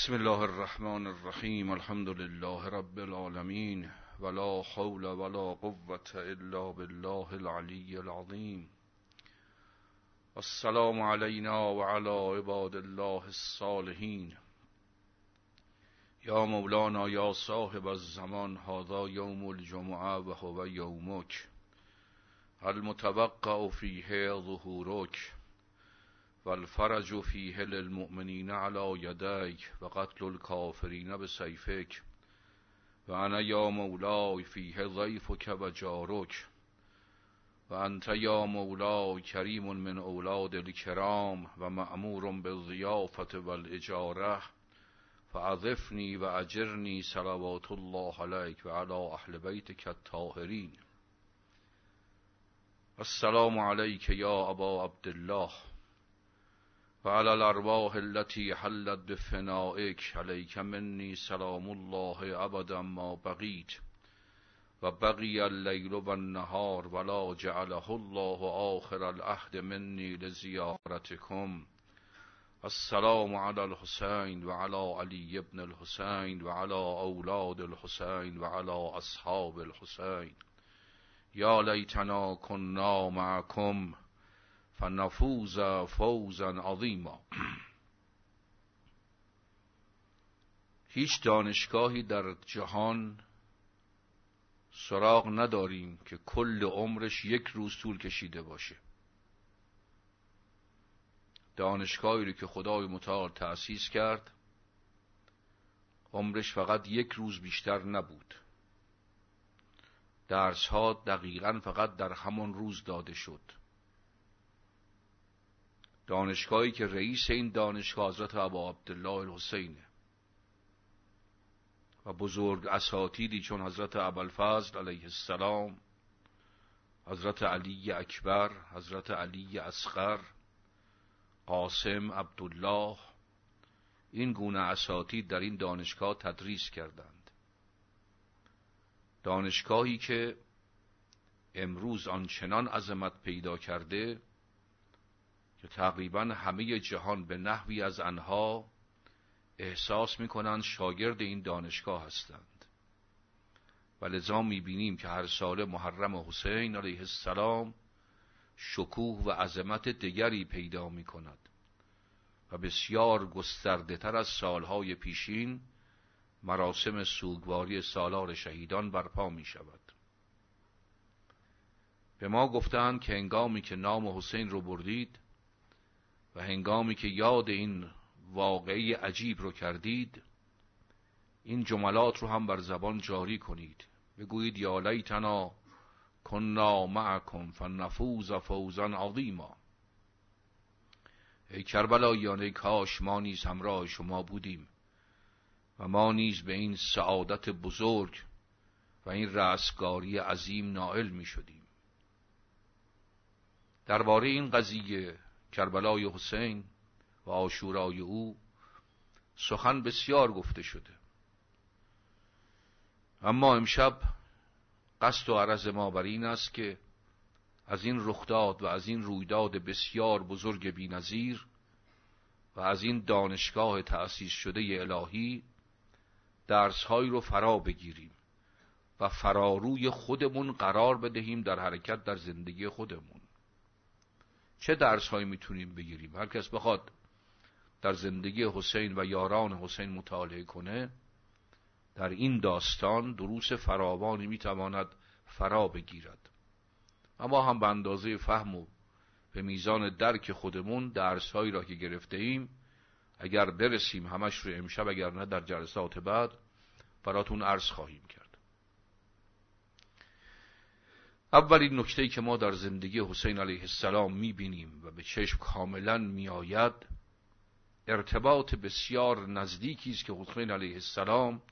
بسم الله الرحمن الرحیم الحمد لله رب العالمین ولا حول ولا قوة الا بالله العلی العظیم. السلام علینا وعلى عباد الله الصالحین. یا مولانا یا صاحب الزمان هذا یوم الجمعه و هو یومک. المتوقع فیه ظهورک. والفرج فیه للمؤمنین على یدیک و قتل الكافرین بسیفک و انا یا مولای فیه ضیفک و جارک و انت یا مولای کریم من اولاد الكرام و مأمور بالضیافت والاجاره فعظفنی و اجرنی صلوات الله علیک و علی اهل بیتک الطاهرین. السلام علیک یا ابا عبدالله. و علی الارواح التي حلت بفنائک علیک منی سلام الله ابدا ما بقیت و بقی اللیل و النهار ولا جعله الله آخر العهد منی لزیارتکم السلام علی الحسین و علی علی ابن الحسین و علی اولاد الحسین و علی اصحاب الحسین یا لیتنا کنا معکم فنفوز فوزا عظیما هیچ دانشگاهی در جهان سراغ نداریم که کل عمرش یک روز طول کشیده باشه. دانشگاهی رو که خدای متعال تأسیس کرد عمرش فقط یک روز بیشتر نبود. درس ها دقیقا فقط در همان روز داده شد. دانشگاهی که رئیس این دانشگاه حضرت ابا عبدالله الحسینه و بزرگ اساتیدی چون حضرت ابوالفضل علیه السلام حضرت علی اکبر حضرت علی اصغر قاسم عبدالله این گونه اساتید در این دانشگاه تدریس کردند. دانشگاهی که امروز آنچنان عظمت پیدا کرده که تقریبا همه جهان به نحوی از آنها احساس می‌کنند شاگرد این دانشگاه هستند. و لذا می‌بینیم که هر سال محرم حسین علیه السلام شکوه و عظمت دیگری پیدا می کند و بسیار گسترده تر از سالهای پیشین مراسم سوگواری سالار شهیدان برپا می شود به ما گفتند که هنگامی که نام حسین رو بردید و هنگامی که یاد این واقعی عجیب رو کردید این جملات رو هم بر زبان جاری کنید. بگویید یا لیتنا کنا معکم فنفوز فوزا عظیما. ای کربلاییان ای کاش ما نیز همراه شما بودیم و ما نیز به این سعادت بزرگ و این رستگاری عظیم نائل می شدیم درباره این قضیه کربلای حسین و آشورای او سخن بسیار گفته شده. اما امشب قصد و عرض ما بر این است که از این رخداد و از این رویداد بسیار بزرگ بینظیر و از این دانشگاه تأسیس شده الهی درسهایی رو فرا بگیریم و فراروی خودمون قرار بدهیم در حرکت در زندگی خودمون. چه درسهایی می‌تونیم بگیریم؟ هر کس بخواد در زندگی حسین و یاران حسین مطالعه کنه در این داستان دروس فراوانی می‌تواند فرا بگیرد. اما هم به اندازه فهم و به میزان درک خودمون درسهایی را که گرفته ایم اگر برسیم همش رو امشب اگر نه در جلسات بعد براتون عرض خواهیم کرد. اولین نکته که ما در زندگی حسین علیه السلام می‌بینیم و به چشم کاملا میآید ارتباط بسیار نزدیکی است که حسین علیه السلام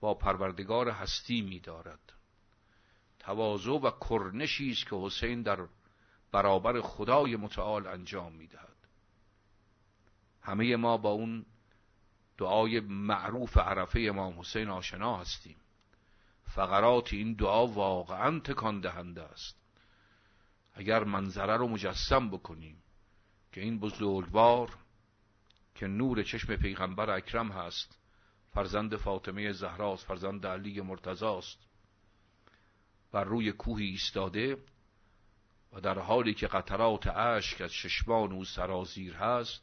با پروردگار هستی می‌دارد. تواضع و کرنشی است که حسین در برابر خدای متعال انجام می‌دهد. همه ما با اون دعای معروف عرفه امام حسین آشنا هستیم. فقرات این دعا واقعا تکان دهنده است. اگر منظره رو مجسم بکنیم که این بزرگوار که نور چشم پیغمبر اکرم هست فرزند فاطمه زهراست فرزند علی مرتضاست بر روی کوهی ایستاده و در حالی که قطرات اشک از ششمان او سرازیر هست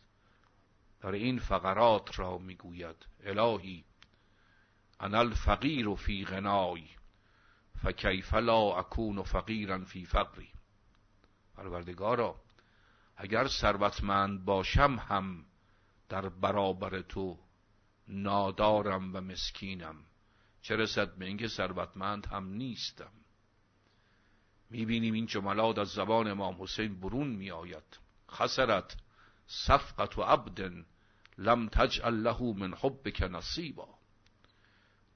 در این فقرات را می‌گوید الهی انا الفقیر فی غنای فکیف لا اکون فقیرا فی فقری پروردگارا اگر ثروتمند باشم هم در برابر تو نادارم و مسکینم چه رسد به اینکه ثروتمند هم نیستم؟ می‌بینیم این جملات از زبان امام حسین برون میآید. خسرت صفقت و عبد لم تجعل له من حبک نصیبا.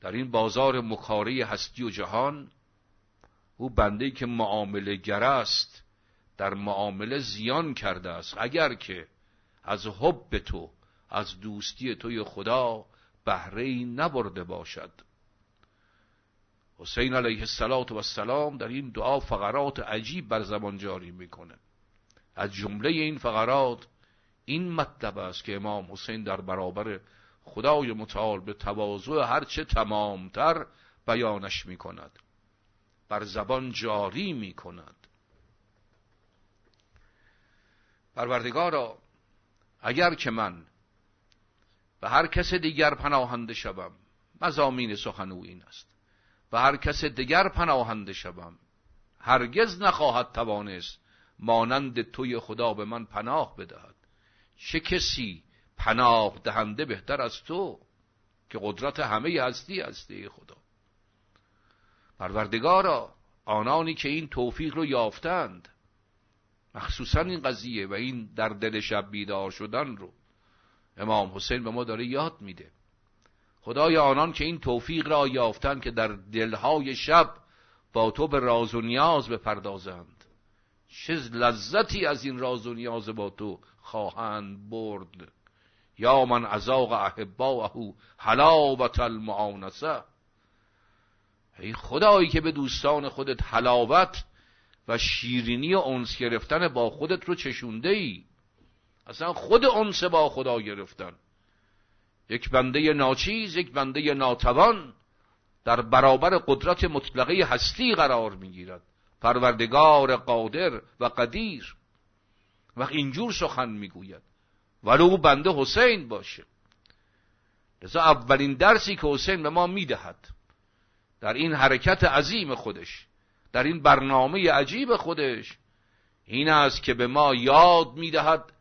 در این بازار مکاره هستی و جهان او بنده که معامله گر است در معامله زیان کرده است. اگر که از حب تو از دوستی توی خدا بهره نبرده باشد. حسین علیه السلام در این دعا فقرات عجیب بر زبان جاری می‌کنه. از جمله این فقرات این مطلب است که امام حسین در برابر خدای متعال به تواضع هرچه تمامتر بیانش می کند بر زبان جاری می کند پروردگارا اگر که من به هر کس دیگر پناهنده شوم مزامین سخن او این است. و هر کس دیگر پناهنده شوم هرگز نخواهد توانست مانند توی خدا به من پناه بدهد. چه کسی پناه دهنده بهتر از تو که قدرت همه هستی هستی خدا. پروردگارا آنانی که این توفیق رو یافتند مخصوصا این قضیه و این در دل شب بیدار شدن رو امام حسین به ما داره یاد میده. خدای آنان که این توفیق را یافتند که در دلهای شب با تو به راز و نیاز بپردازند. چه لذتی از این راز و نیاز با تو خواهند برد. یا من ازاق احباءه حلاوت المعانسه ای خدایی که به دوستان خودت حلاوت و شیرینی انس گرفتن با خودت رو چشونده ای اصلا خود انس با خدا گرفتن. یک بنده ناچیز یک بنده ناتوان در برابر قدرت مطلقه هستی قرار می‌گیرد. پروردگار قادر و قدیر و اینجور سخن می‌گوید. ولو بنده حسین باشه. لذا اولین درسی که حسین به ما می‌دهد در این حرکت عظیم خودش در این برنامه عجیب خودش این است که به ما یاد می‌دهد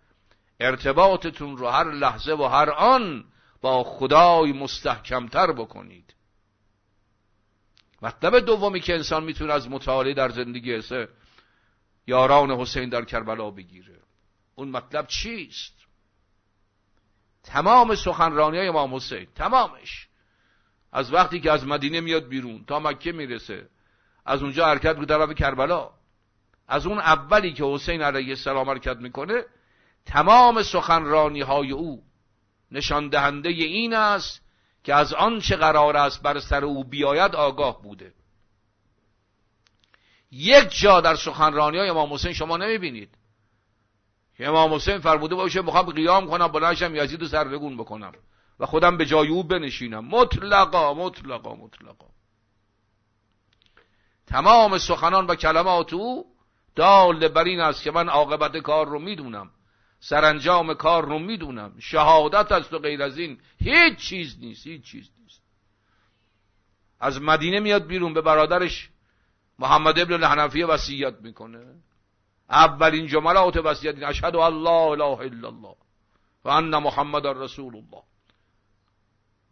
ارتباطتون رو هر لحظه و هر آن با خدای مستحکمتر بکنید. مطلب دومی که انسان می‌تونه از مطالعه در زندگی سه یاران حسین در کربلا بگیره. اون مطلب چیست؟ تمام سخنرانی های امام حسین تمامش. از وقتی که از مدینه میاد بیرون تا مکه می‌رسه از اونجا حرکت به طرف کربلا. از اون اولی که حسین علیه السلام حرکت می‌کنه تمام سخنرانی های او نشان دهنده این است که از آن چه قرار است بر سر او بیاید آگاه بوده. یک جا در سخنرانی های امام حسین شما نمی‌بینید. که امام حسین فرموده باشه می‌خوام قیام کنم بلنشم یزید رو سرنگون بکنم. و خودم به جای او بنشینم. مطلقا مطلقا مطلقا. تمام سخنان و کلمات او دال بر این است که من عاقبت کار رو می‌دونم. سرانجام کار رو می‌دونم. شهادت است و غیر از این هیچ چیز نیست هیچ چیز نیست. از مدینه میاد بیرون به برادرش محمد ابن الحنفیه وصیت می‌کنه. اولین جملات وصیت اشهد الله اله الا الله و ان محمد رسول الله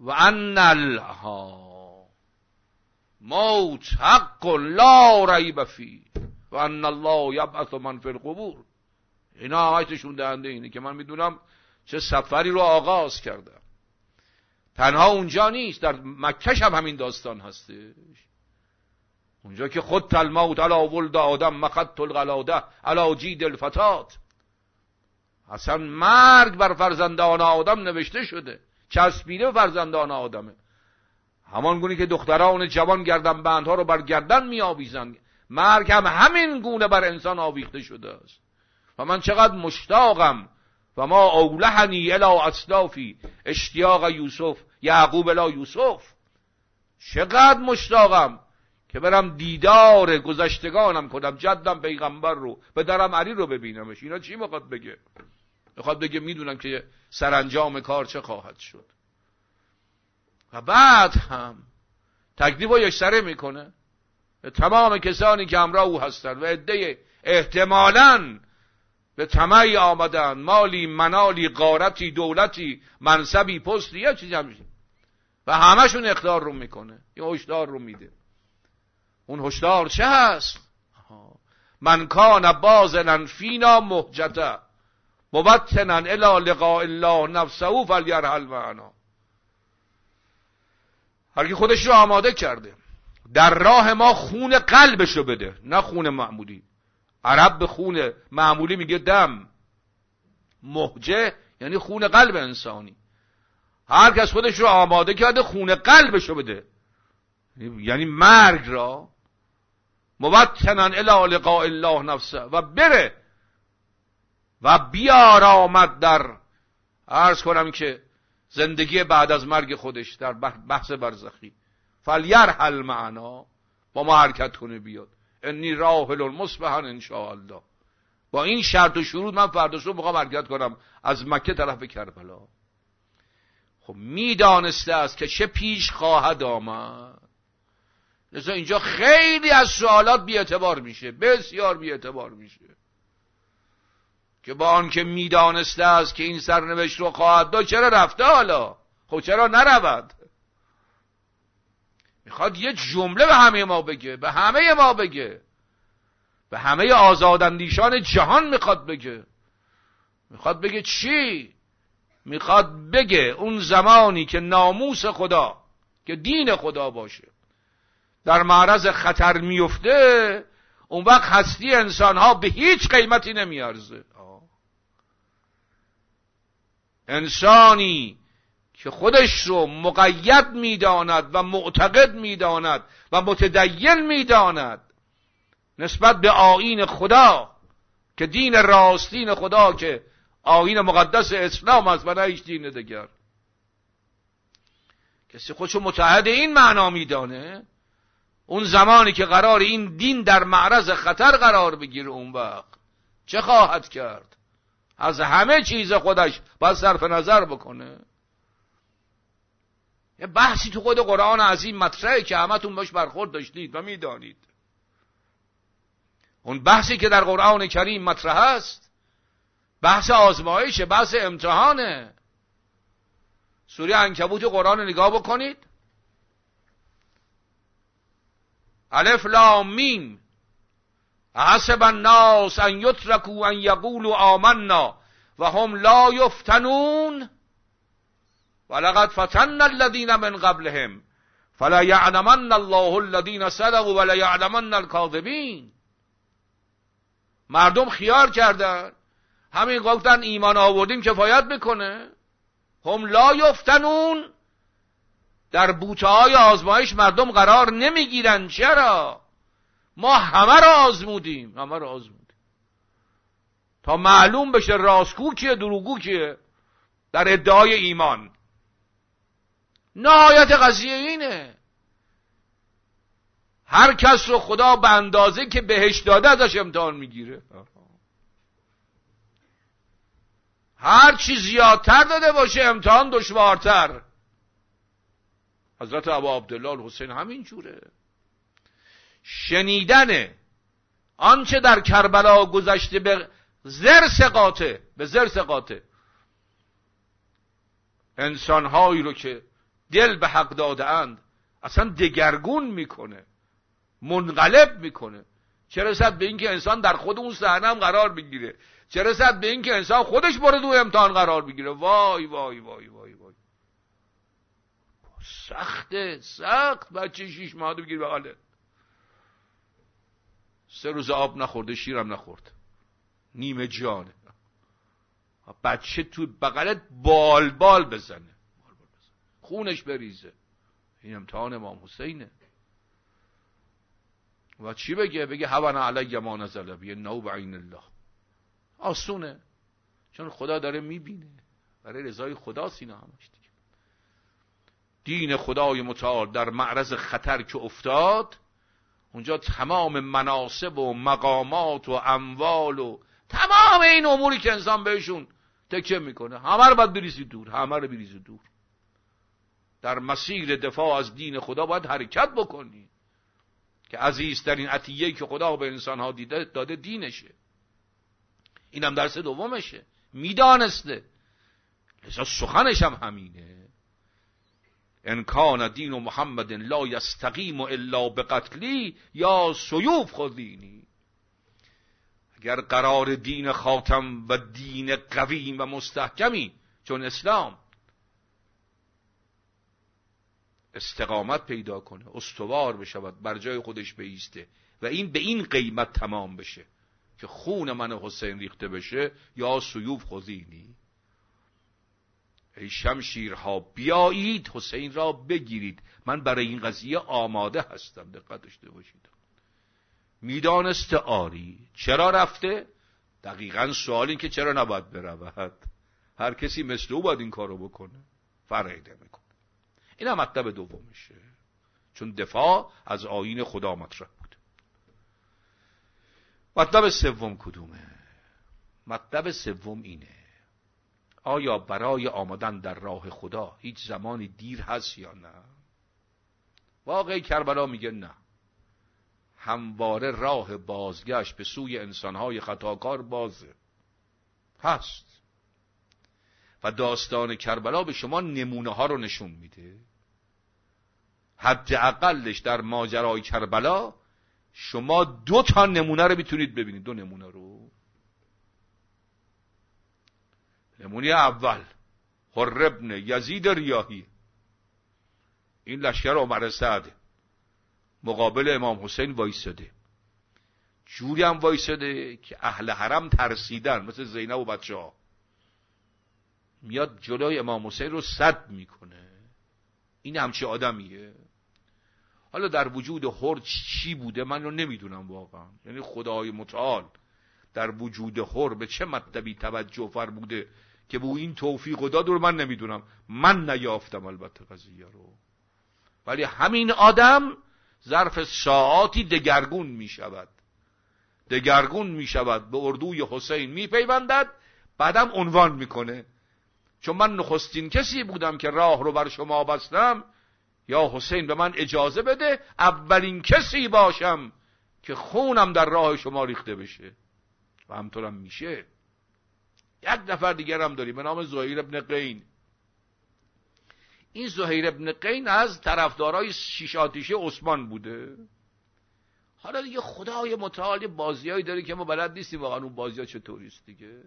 و ان الله موت حق لا ریب فی و ان الله یبعث من فی القبور. اینا آیتشون دهنده اینه که من می‌دونم چه سفری رو آغاز کردم تنها اونجا نیست در مکش هم همین داستان هستش. اونجا که خود تلموت علا ولد آدم مخط الغلاده علا جید الفتات. اصلا مرگ بر فرزندان آدم نوشته شده. چسبیده فرزندان آدمه همان گونه که دختران جوان گردن بندها رو بر گردن می آویزن مرگ هم همین گونه بر انسان آویخته شده است. و من چقدر مشتاقم. و ما اولهنی الا اصلافی. اشتیاق یوسف یعقوب الا یوسف. چقدر مشتاقم. که برم دیدار گذشتگانم کنم جدم پیغمبر رو به درم علی رو ببینمش. اینا چی می‌خواد بگه؟ می‌خواد بگه می‌دونم که سرانجام کار چه خواهد شد. و بعد هم تکلیف و یکسره می‌کنه. تمام کسانی که همراه او هستند و عده احتمالا به طمعی آمدن مالی منالی قارتی دولتی منصبی پستی یه چیزی همیشه و همشون اقدار رو می‌کنه. یه هشدار رو میده. اون هشدار چه هست؟ من کان بازنن فینا محجته مبتنن الى لقاء الله نفسه فلیرحل معنا. هر کی خودش رو آماده کرده. در راه ما خون قلبش رو بده نه خون معمولی. عرب به خون معمولی میگه دم. محجه یعنی خون قلب انسانی. هر کس خودش رو آماده کرده خون قلبش رو بده. یعنی مرگ را مبتنن الى لقاء الله نفسه. و بره. و بیارامد در عرض کنم که زندگی بعد از مرگ خودش در بحث برزخی. فلیرحل معنا. با ما حرکت کنه بیاد. انی راحل مصبحا ان الله با این شرط و شروط من فردا صبح می‌خوام حرکت کنم. از مکه طرف کربلا. خب می‌دانسته است که چه پیش خواهد آمد. لذا اینجا خیلی از سوالات بی اعتبار میشه بسیار بی اعتبار میشه. که با آنکه می‌دانسته است که این سرنوشت رو خواهد داد چرا رفته حالا؟ خب چرا نرود؟ می‌خواد یه جمله به همه ما بگه به همه ما بگه. به همه آزاداندیشان جهان می‌خواد بگه. می‌خواد بگه چی؟ می‌خواد بگه اون زمانی که ناموس خدا که دین خدا باشه. در معرض خطر میفته اون وقت هستی انسان ها به هیچ قیمتی نمیارزه. انسانی که خودش رو مقید می‌داند و معتقد می‌داند و متدین می‌داند نسبت به آین خدا که دین راستین خدا که آین مقدس اسلام است و نه هیچ دین دیگر. کسی خودشو متحد این معنا میدانه؟ اون زمانی که قرار این دین در معرض خطر قرار بگیره اون وقت چه خواهد کرد؟ از همه چیز خودش باید صرف نظر بکنه. یه بحثی تو خود قرآن عظیم مطرحه که همتون باش برخورد داشتید و می‌دانید. اون بحثی که در قرآن کریم مطرح است بحث آزمایشه بحث امتحانه. سوره انکبوت قرآن نگاه بکنید. الف لام میم حسب الناس ان یترکو ان یقولوا آمنا و هم لا یفتنون ولقد فتن الذين من قبلهم فلا يعلمن الله الذين صدقوا ولا يعلمن الكاذبين مردم خیار کردن همین گفتن ایمان آوردیم کفایت می‌کنه هم لا یفتنون در بوته های آزمایش مردم قرار نمی‌گیرن چرا؟ ما همه را آزمودیم. همه را آزمودیم. تا معلوم بشه راستگو کیه دروگو کیه. در ادعای ایمان. نهایت قضیه اینه. هر کس رو خدا به اندازه که بهش داده ازش امتحان می‌گیره. هر چی زیادتر داده باشه امتحان دشوارتر. حضرت ابا عبدالله حسین همین جوره. شنیدن آنچه در کربلا گذشته به زر سقاطه به زر سقاطه انسانهایی رو که دل به حق داده اند اصلا دگرگون می‌کنه منقلب می‌کنه. چه رسد به اینکه انسان در خود اون صحنه هم قرار بگیره چه رسد به اینکه انسان خودش برو دو امتحان قرار بگیره وای وای وای وای. سخته سخت. بچه شیش ماه بگیر به سه روز آب نخورده شیرم نخورد. نیمه جانه بچه تو بغلت بال بال بزنه. خونش بریزه. این امتحان امام حسینه. و چی بگه؟ بگه هون علی ما نزل بی نو بعین الله. آسونه. چون خدا داره می‌بینه. برای رضای خدا سینا همش دیگه دین خدای متعال در معرض خطر که افتاد اونجا تمام مناسب و مقامات و اموال و تمام این اموری که انسان بهشون تکه می‌کنه. همه رو باید بریزی دور همه رو بریزی دور. در مسیر دفاع از دین خدا باید حرکت بکنی که عزیزترین عطیه که خدا به انسان ها دیده داده دینشه. اینم درس دومشه. می‌دانسته. لذا سخنش هم همینه. انکان دین و محمد لا یستقیم الا بقتلی یا سیوف خودینی اگر قرار دین خاتم و دین قویم و مستحکمی چون اسلام استقامت پیدا کنه استوار بشود بر جای خودش بیسته و این به این قیمت تمام بشه که خون من حسین ریخته بشه یا سیوف خزینی ای شمشیرها بیایید حسین را بگیرید. من برای این قضیه آماده هستم. دقت داشته باشید. می‌دانسته آری چرا رفته؟ دقیقا سوال این که چرا نباید برود. هر کسی مثل او باید این کارو بکنه. فرقی می‌کنه. این هم مطلب دومشه. چون دفاع از آین خدا مطرح بود. مطلب سوم کدومه؟ مطلب سوم اینه. آیا برای آمدن در راه خدا هیچ زمانی دیر هست یا نه؟ واقعی کربلا میگه نه. همواره راه بازگشت به سوی انسانهای خطاکار بازه. هست. و داستان کربلا به شما نمونه ها رو نشون میده. اقلش در ماجرای کربلا شما دو تا نمونه رو می‌تونید ببینید. دو نمونه رو. نمونه اول. حربن یزید ریاهی. این لشکر عمر سعد. مقابل امام حسین وایساده. جوری هم وایساده که اهل حرم ترسیدن مثل زینب و بچه ها میاد جلوی امام حسین رو صد می‌کنه. این همچه آدمیه. حالا در وجود حر چی بوده من رو نمی‌دونم واقعا. یعنی خدای متعال در وجود حر به چه مطلبی توجه بوده که به این توفیق و داد رو من نمی‌دونم. من نیافتم البته قضیه رو. ولی همین آدم ظرف ساعاتی دگرگون می شود دگرگون می شود به اردوی حسین می پیوندد بعدم عنوان می‌کنه. چون من نخستین کسی بودم که راه رو بر شما بستم یا حسین به من اجازه بده اولین کسی باشم که خونم در راه شما ریخته بشه. و همطورم میشه. یک نفر دیگر هم داریم. به نام زهیر ابن قین. این زهیر ابن قین از طرفدارای شیش آتیشه عثمان بوده. حالا دیگه خدای متعال بازیایی داره که ما بلد نیستیم واقعا اون بازی چطوریست دیگه.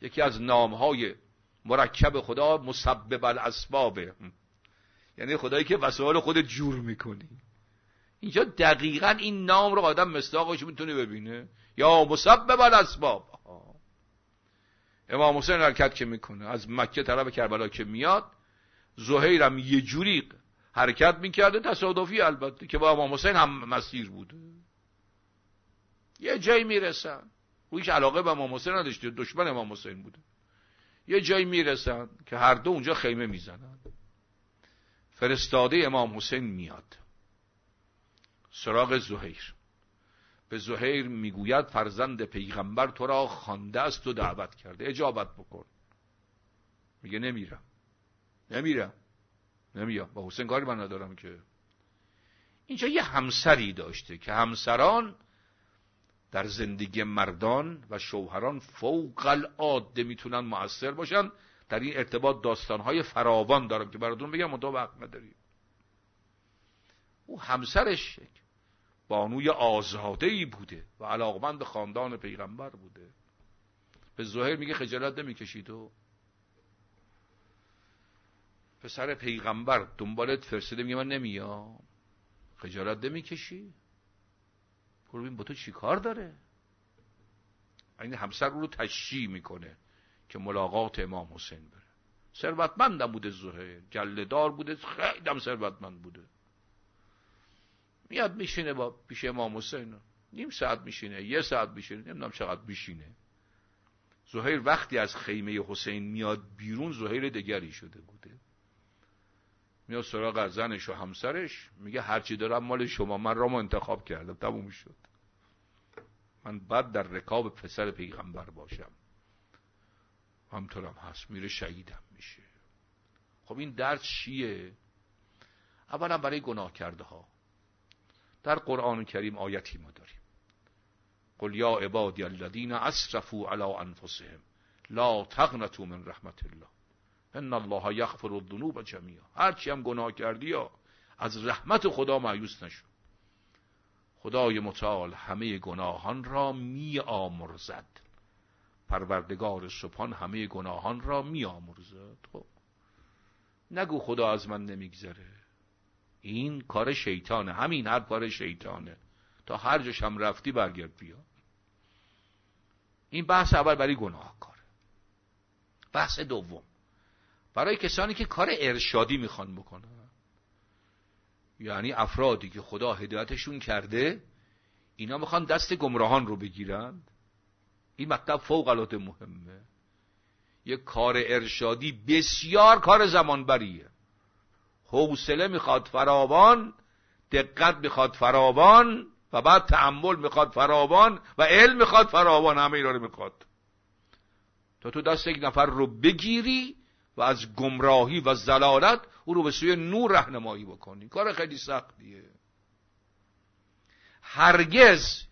یکی از نامهای مرکب خدا مسبب الاسبابه یعنی خدایی که وسایل خود جور می‌کنی. اینجا دقیقا این نام رو آدم مستاقش می‌تونه ببینه. یا مسبب الاسباب. امام حسین حرکت که می‌کنه از مکه طرف کربلا که میاد زهیرم یه جوری حرکت می‌کرده تصادفی البته که با امام حسین هم مسیر بوده یه جایی می‌رسن. او هیچ علاقه به امام حسین نداشته دشمن امام حسین بوده. یه جایی می‌رسن که هر دو اونجا خیمه می‌زنن. فرستاده امام حسین میاد. سراغ زهیر. به زهیر می‌گوید فرزند پیغمبر تو را خوانده است و دعوت کرده. اجابت بکن. میگه نمیرم. نمیرم. نمیام. با حسین کاری من ندارم که. اینجا یه همسری داشته که همسران در زندگی مردان و شوهران فوق العاده می‌تونن مؤثر باشن. در این ارتباط داستانهای فراوان دارم که براتون بگم منتها وقت نداریم او همسرش بانوی آزاده ای بوده و علاقمند خاندان پیغمبر بوده. به زهیر میگه خجالت نمی‌کشی تو. پسر پیغمبر دنبالت فرستاده میگه من نمیام. خجالت نمی‌کشی؟ برو ببین با تو چی کار داره؟ این همسر رو تشریح می‌کنه که ملاقات امام حسین بره. ثروتمندم بوده زهیر. جلدار بوده خیلی هم ثروتمند بوده. میاد میشینه با پیش امام حسین. نیم ساعت میشینه یه ساعت میشینه نمی‌دونم چقدر میشینه. زهیر وقتی از خیمه حسین میاد بیرون زهیر دگری شده بوده. میاد سراغ زنش و همسرش میگه هرچی دارم مال شما من رامو انتخاب کردم تموم شد. من بعد در رکاب پسر پیغمبر باشم. همطورم هست میره شهیدم میشه. خب این درس چیه؟ اولا برای گناه کرده ها در قرآن کریم آیتی ما داریم. قل یا عبادی الذین اسرفوا علی انفسهم لا تقنطوا من رحمت الله ان الله یغفر الذنوب جمیعا. هرچی هم گناه کردی یا از رحمت خدا مایوس نشو. خدای متعال همه گناهان را می آمرزد پروردگار سبحان همه گناهان را می آمرزد خب نگو خدا از من نمیگذره. این کار شیطانه همین هر کار شیطانه. تا هر جاش هم رفتی برگرد بیا. این بحث اول برای گناهکار بحث دوم. برای کسانی که کار ارشادی می‌خوان بکنن. یعنی افرادی که خدا هدایتشون کرده اینا می‌خوان دست گمراهان رو بگیرند. این مطلب فوق العاده مهمه. یک کار ارشادی بسیار کار زمانبریه. حوصله می‌خواد فراوان دقت می‌خواد فراوان و بعد تعمل می‌خواد فراوان و علم می‌خواد فراوان همه اینا رو می‌خواد. تا تو دست یک نفر رو بگیری و از گمراهی و زلالت او رو به سوی نور رهنمایی بکنی کار خیلی سختیه. هرگز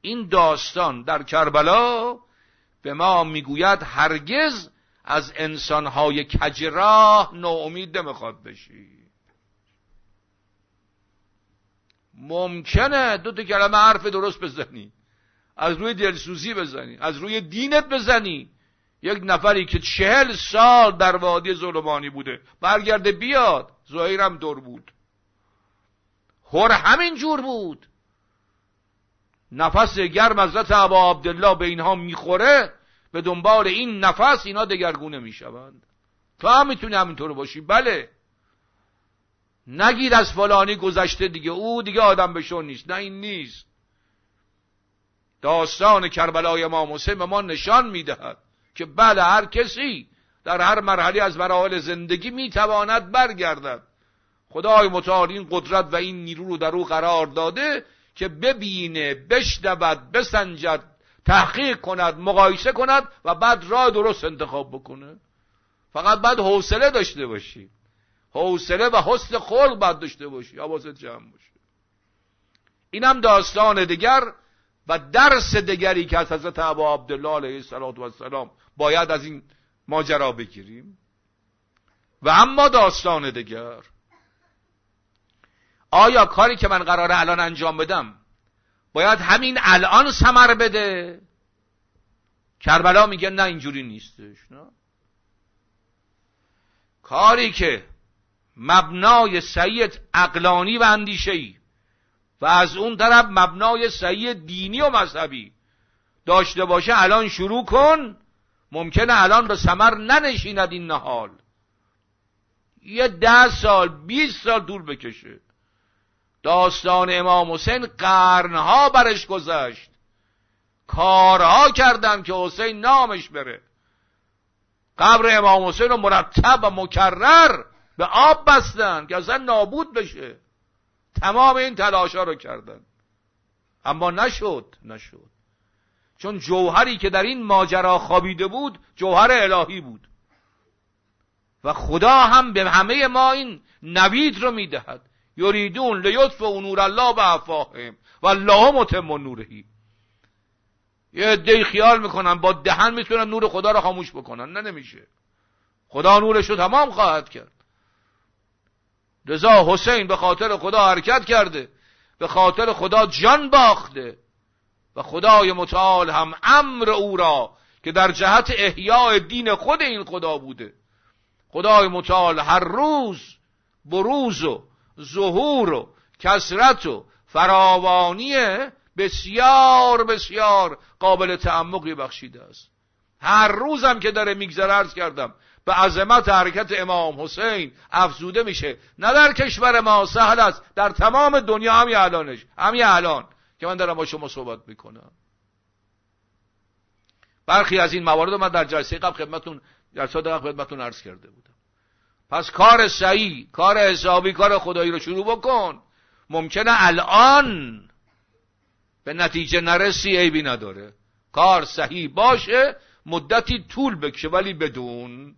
این داستان در کربلا به ما می‌گوید هرگز از انسانهای کجراه ناامید نمی‌خواد بشی. ممکنه دو تا کلمه حرف درست بزنی. از روی دلسوزی بزنی. از روی دینت بزنی. یک نفری که چهل سال در وادی ظلمانی بوده. برگرده بیاد. زهیرم دور بود. هر همین جور بود. نفس گرم حضرت عبا عبدالله به اینها می‌خوره. به دنبال این نفس اینا دگرگونه می‌شوند. تو هم می‌تونی همینطور باشی. بله. نگیر از فلانی گذشته دیگه. او دیگه آدم بشون نیست. نه این نیست. داستان کربلای امام حسین به ما نشان می‌دهد که بله هر کسی در هر مرحله از مراحل زندگی می‌تواند برگردد. خدای متعال این قدرت و این نیرو رو در او قرار داده که ببینه بشنود بسنجد تحقیق کند مقایسه کند و بعد راه درست انتخاب بکنه. فقط بعد حوصله داشته باشی. حوصله و حسن خلق باید داشته باشی حواست جمع باشه. اینم داستان دیگر و درس دیگری که از حضرت ابا عبدالله علیه السلام باید از این ماجرا بگیریم. و اما داستان دیگر. آیا کاری که من قراره الان انجام بدم باید همین الان سمر بده. کربلا میگه نه اینجوری نیستش نه. کاری که مبنای سعیت اقلانی و اندیشهی و از اون طرف مبنای سعی دینی و مذهبی داشته باشه الان شروع کن. ممکنه الان به سمر ننشیند این نهال. یه ده سال بیست سال طول بکشه. داستان امام حسین قرنها برش گذشت کارها کردم که حسین نامش بره. قبر امام حسین رو مرتب و مکرر به آب بستن که اصلا نابود بشه. تمام این تلاشا رو کردن. اما نشد نشد. چون جوهری که در این ماجرا خوابیده بود جوهر الهی بود. و خدا هم به همه ما این نوید رو می‌دهد. یریدون لیطف و نور الله به افاهم و الله متم نورهی یه عده خیال می‌کنن با دهن می‌تونن نور خدا رو خاموش بکنن. نه نمیشه. خدا نورش رو تمام خواهد کرد. رضا حسین به خاطر خدا حرکت کرده. به خاطر خدا جان باخته. و خدای متعال هم امر او را که در جهت احیاء دین خود این خدا بوده. خدای متعال هر روز بروز و ظهور و کسرت و فراوانی بسیار بسیار قابل تعمقی بخشیده است. هر روزم که داره میگذره عرض کردم به عظمت حرکت امام حسین افزوده میشه. نه در کشور ما سهل است. در تمام دنیا همین الانش همین الان که من دارم با شما صحبت می‌کنم. برخی از این موارد من در جلسه قبل خدمتون جلسه قبل خدمتون عرض کرده بودم. پس کار صحیح کار حسابی کار خدایی رو شروع بکن. ممکنه الان به نتیجه نرسی عیبی نداره. کار صحیح باشه مدتی طول بکشه ولی بدون.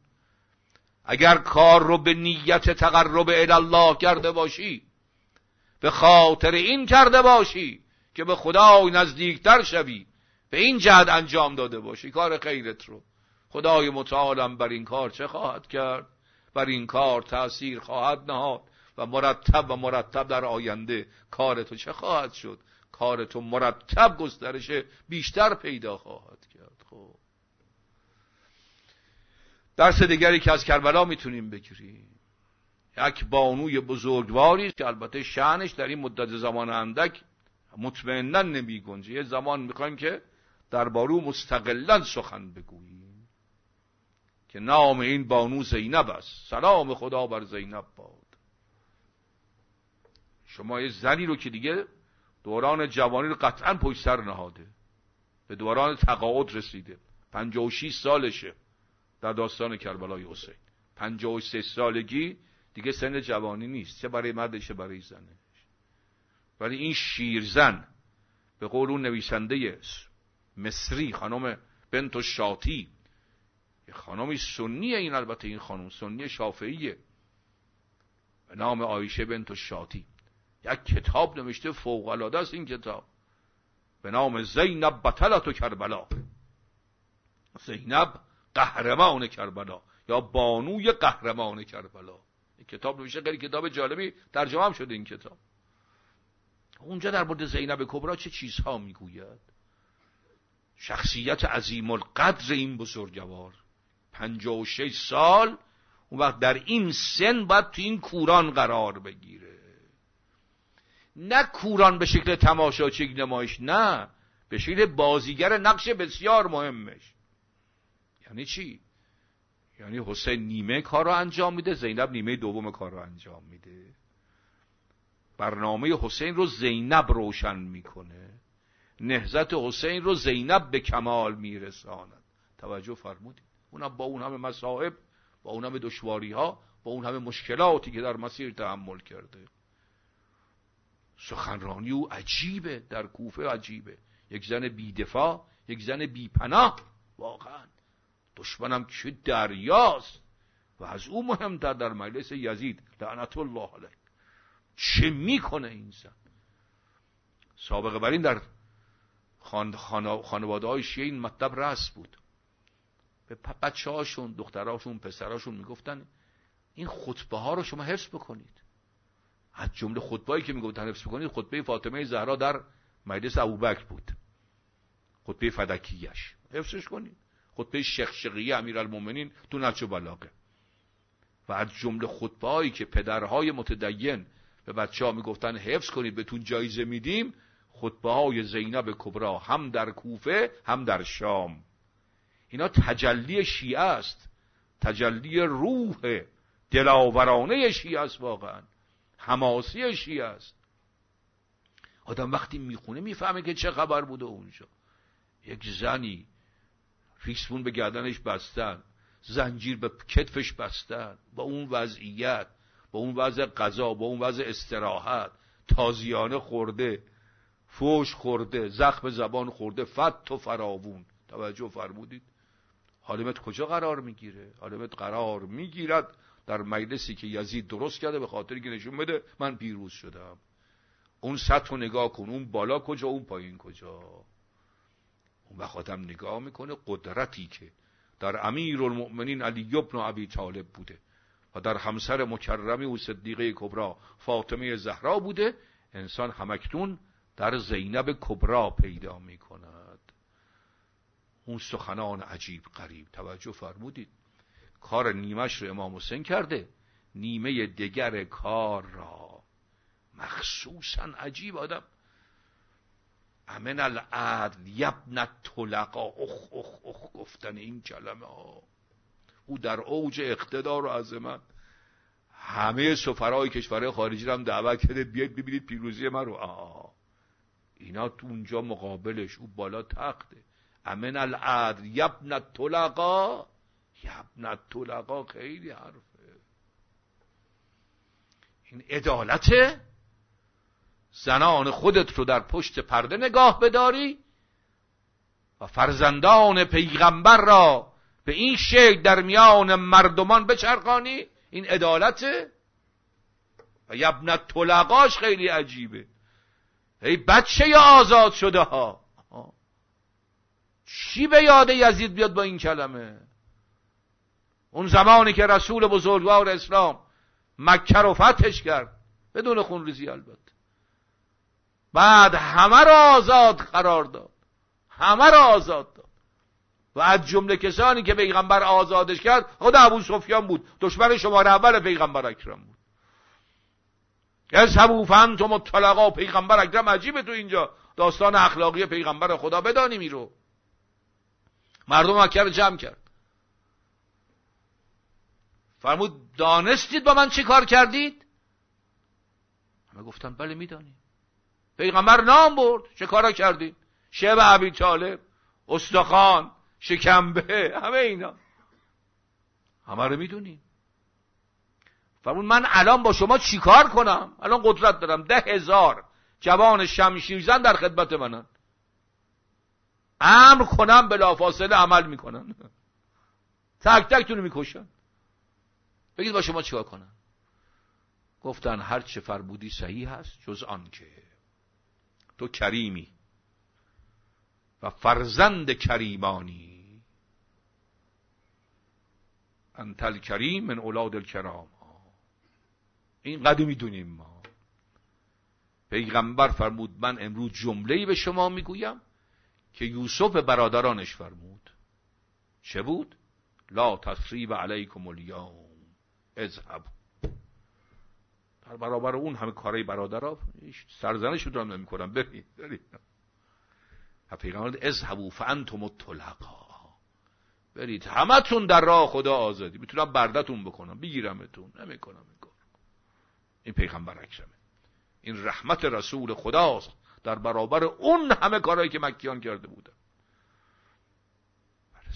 اگر کار رو به نیت تقرب الله کرده باشی به خاطر این کرده باشی که به خدای نزدیکتر شوی به این جهت انجام داده باشی. کار خیرت رو. خدای متعالم بر این کار چه خواهد کرد؟ بر این کار تأثیر خواهد نهاد و مرتب و مرتب در آینده کار تو چه خواهد شد؟ کار تو مرتب گسترش بیشتر پیدا خواهد کرد خب. درس دیگری که از کربلا می‌تونیم بگیریم. یک بانوی بزرگواری که البته شعنش در این مدت زمان اندک مطمئنا نمی گنجه یه زمان می‌خوایم که در بارو مستقلا سخن بگوییم. که نام این بانو زینب است. سلام خدا بر زینب باد. شما یه زنی رو که دیگه دوران جوانی رو قطعا پشت سر نهاده. به دوران تقاعد رسیده. پنجاه و سالشه در داستان کربلای حسین. پنجاه و سه سالگی دیگه سن جوانی نیست. چه برای مردش برای زنش ولی این شیرزن به قول اون نویسنده مصری خانم بنت شاتی خانمی سنیه این البته این خانم سنی شافعیه. به نام آیشه بنت شاتی. یک کتاب نوشته فوق العاده است این کتاب. به نام زینب بطلت و کربلا. زینب قهرمان کربلا. یا بانوی قهرمان کربلا. این کتاب نوشته خیلی کتاب جالبی ترجمه هم شده این کتاب. اونجا در مورد زینب کبرا چه چیزها می‌گوید؟ شخصیت عظیم القدر این بزرگوار. پنجاه و شش سال اون وقت در این سن باید تو این کوران قرار بگیره. نه کوران به شکل تماشاچی نمایش نه به شکل بازیگر نقش بسیار مهمش. یعنی چی؟ یعنی حسین نیمه کار رو انجام میده زینب نیمه دوم کار رو انجام میده. برنامه حسین رو زینب روشن می‌کنه. نهزت حسین رو زینب به کمال میرساند. توجه فرمودید. اونم با اون همه مصائب با اون همه دشواری ها با اون همه مشکلاتی که در مسیر تحمل کرده. سخنرانی او عجیبه در کوفه عجیبه. یک زن بیدفاع یک زن بیپناه. واقعا. دشمنم چه دریاست. و از او مهمتر در مجلس یزید لعنت الله علیه. چه می‌کنه این زن؟ سابقه بر این در خان خانواده های شیعه این مطلب رس بود. به بچه هاشون دختراشون پسراشون می‌گفتن این خطبه ها رو شما حفظ بکنید. از جمله خطبه‌ای که می‌گفتن حفظ بکنید خطبه فاطمه زهرا در مجلس ابوبکر بود. خطبه فدکیش حفظش کنید. خطبه شخشقیه امیرالمومنین تو نچ و بلاغه. و از جمله خطبه هایی که پدرهای متدین به بچه ها می‌گفتن حفظ کنید بهتون جایزه میدیم خطبه های زینب کبرا هم در کوفه هم در شام. اینا تجلی شیعه است. تجلی روح دلاورانه شیعه است واقعا. حماسی شیعه است. آدم وقتی می‌خونه می‌فهمه که چه خبر بوده اونجا. یک زنی ریسمون به گردنش بستن زنجیر به کتفش بستن با اون وضعیت با اون وضع قضا با اون وضع استراحت تازیانه خورده فوش خورده زخم زبان خورده فت و فراوون. توجه فرمودید؟ حالمت کجا قرار می‌گیره؟ حالمت قرار می‌گیرد در مجلسی که یزید درست کرده به خاطر که نشون بده من پیروز شدم. اون سطح نگاه کن اون بالا کجا اون پایین کجا. اون وقت آدم نگاه می‌کنه قدرتی که در امیر المؤمنین علی ابن ابی طالب بوده و در همسر مکرمی و صدیقه کبرا فاطمه زهرا بوده. انسان همکتون در زینب کبرا پیدا می‌کند. اون سخنان عجیب قریب توجه فرمودید. کار نیمش رو امام حسین کرده. نیمه دگر کار را. مخصوصا عجیب آدم. امن العدل یبن طلقا اخ اخ اخ گفتن این کلمه ها. او در اوج اقتدار و عظمت. همه سفرهای کشورهای خارجی رو هم دعوت کرده. بیاید ببینید پیروزی من رو. آه. اینا تو اونجا مقابلش. او بالا تخته. امن العدل. یبن الطلقا. یبن الطلقا خیلی حرفه. این عدالته؟ زنان خودت رو در پشت پرده نگاه بداری و فرزندان پیغمبر را به این شکل در میان مردمان بچرخانی؟ این عدالته؟ و یبنت طلقاش خیلی عجیبه. ای بچه آزاد شده ها. چی به یاد یزید بیاد با این کلمه؟ اون زمانی که رسول بزرگوار اسلام مکه رو فتحش کرد بدون خونریزی البته. بعد همه را آزاد قرار داد. همه را آزاد داد. و از جمله کسانی که پیغمبر آزادش کرد خود ابو سفیان بود. دشمن شماره اول پیغمبر اکرم بود. اذهبوا فانتم الطلقا پیغمبر اکرم عجیبه تو اینجا. داستان اخلاقی پیغمبر خدا بدانی میرو. مردم مکه رو جمع کرد. فرمود دانستید با من چی کار کردید؟ همه گفتن بله می‌دانیم. پیغمبر نام برد. چه کارا کردید؟ شب عبی طالب استخان شکمبه همه اینا. همه رو می‌دونیم. فرمود من الان با شما چیکار کنم؟ الان قدرت دارم. ده هزار جوان شمشیرزن در خدمت منن. امر کنم بلافاصله عمل می‌کنن. تک تک تونو می‌کشن. بگید با شما چیکار کنم؟ گفتن هر چه فرمودی صحیح هست جز آن که تو کریمی و فرزند کریمانی. انتل کریم من اولاد الکرام. این قدر می‌دونیم ما. پیغمبر فرمود من امروز جمله‌ای به شما می‌گویم. که یوسف برادرانش فرمود چه بود؟ لا تصریب علیکم الیوم اذهب. در برابر اون همه کارهای برادرها سرزنش رو دارم نمی‌کنم. برید برید پیغمبر اذهبوا فانتم الطلقا برید همتون در راه خدا آزادی. می‌تونم بردتون بکنم بگیرمتون. نمی‌کنم این کار. این پیغمبر اکرمه. این رحمت رسول خداست. در برابر اون همه کارهایی که مکیان کرده بودن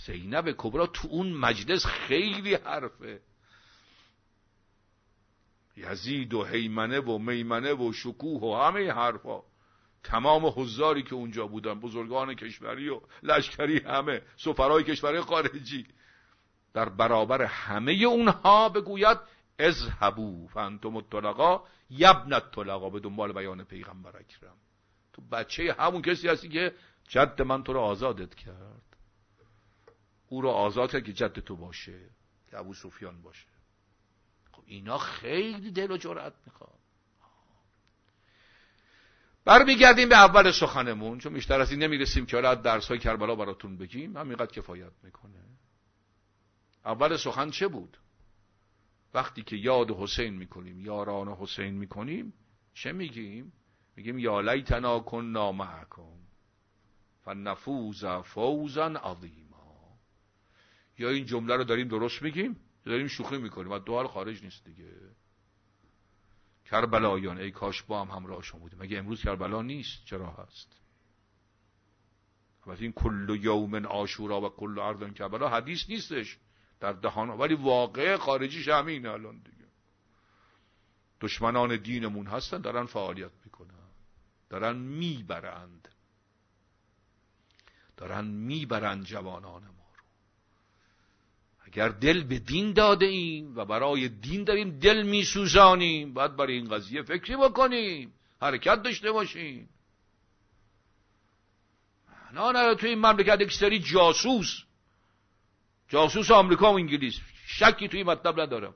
زینب کبرا تو اون مجلس خیلی حرفه. یزید و حیمنه و میمنه و شکوه و همه حرفا. تمام حضاری که اونجا بودن بزرگان کشوری و لشکری همه سفرهای کشوری خارجی. در برابر همه اونها بگوید اذهبو فانتم الطلقا یبن الطلقا به دنبال بیان پیغمبر اکرم. تو بچه همون کسی هستی که جد من تو رو آزادت کرد. او رو آزاد کرد که جد تو باشه که ابو سفیان باشه. خب اینا خیلی دل و جرأت می‌خواد برمیگردیم به اول سخنمون چون بیشتر از این نمی‌رسیم که حالا درس های کربلا براتون بگیم. همینقدر کفایت می‌کنه. اول سخن چه بود؟ وقتی که یاد حسین می‌کنیم یاران حسین می‌کنیم چه میگیم؟ میگیم یا لیتنا کن معکم فنفوز فوزا عظیما. یا این جمله رو داریم درست میگیم؟ داریم شوخی می‌کنیم. و دو حال خارج نیست دیگه. کربلایان ای کاش با هم همراه شما بودیم. مگه امروز کربلا نیست؟ چرا هست؟ و این کل یوم آشورا و کل اردن کربلا حدیث نیستش در دهان ولی واقع خارجیش همین الان دیگه. دشمنان دینمون هستن دارن فعالیت دارن می‌برند. دارن می‌برند جوانان ما رو. اگر دل به دین داده ایم و برای دین داریم دل میسوزانیم باید برای این قضیه فکری بکنیم حرکت داشته باشیم. نه نه توی این مملکت یک سری جاسوس جاسوس آمریکا و انگلیس شکی توی مطلب ندارم.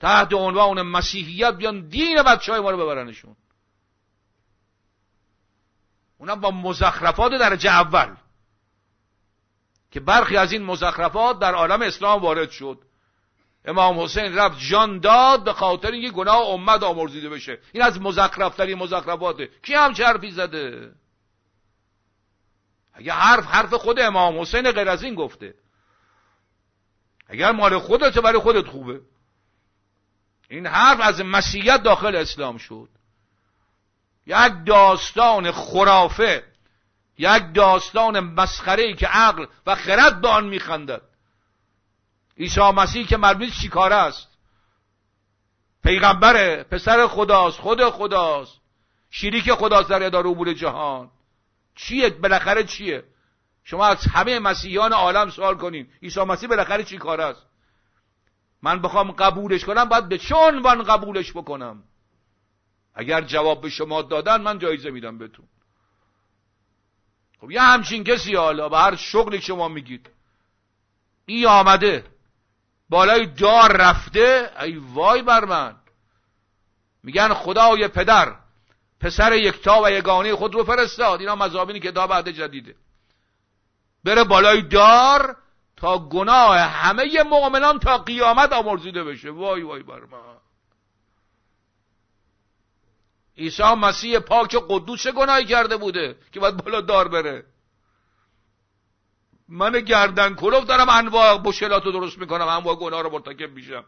تحت عنوان مسیحیت بیان دین بچه های ما رو ببرنشون. اونم با مزخرفات درجه اول. که برخی از این مزخرفات در عالم اسلام وارد شد. امام حسین رفت جان داد به خاطر اینکه گناه امت آمرزیده بشه. این از مزخرفترین مزخرفاته. کی هم حرفی زده؟ اگه حرف حرف خود امام حسین غیر از این گفته. اگر مال خودت برای خودت خوبه. این حرف از مسیحیت داخل اسلام شد. یک داستان خرافه یک داستان مسخره که عقل و خرد به آن میخندد. عیسی مسیح که مرمید چیکاره است؟ پیغمبره پسر خداست خود خداست. شریک خداست در اداره امور جهان. چیه؟ بالاخره چیه؟ شما از همه مسیحیان عالم سوال کنین. عیسی مسیح بالاخره چی کار است؟ من بخوام قبولش کنم باید به چه عنوان قبولش بکنم؟ اگر جواب به شما دادن من جایزه میدم بهتون. خب یه همچین کسی حالا به هر شغلی شما میگید. ای آمده بالای دار رفته ای وای بر من. میگن خدای پدر پسر یکتا و یگانه خود رو فرستاد. اینا مذابینی که دا بعد جدیده. بره بالای دار تا گناه همه مؤمنان تا قیامت آمرزیده بشه. وای وای بر من. عیسی مسیح پاک قدوس چه گناهی کرده بوده که باید بالا دار بره؟ من گردن کلوف دارم انواع بشلات رو درست می‌کنم انواع گناه رو مرتکب میشم.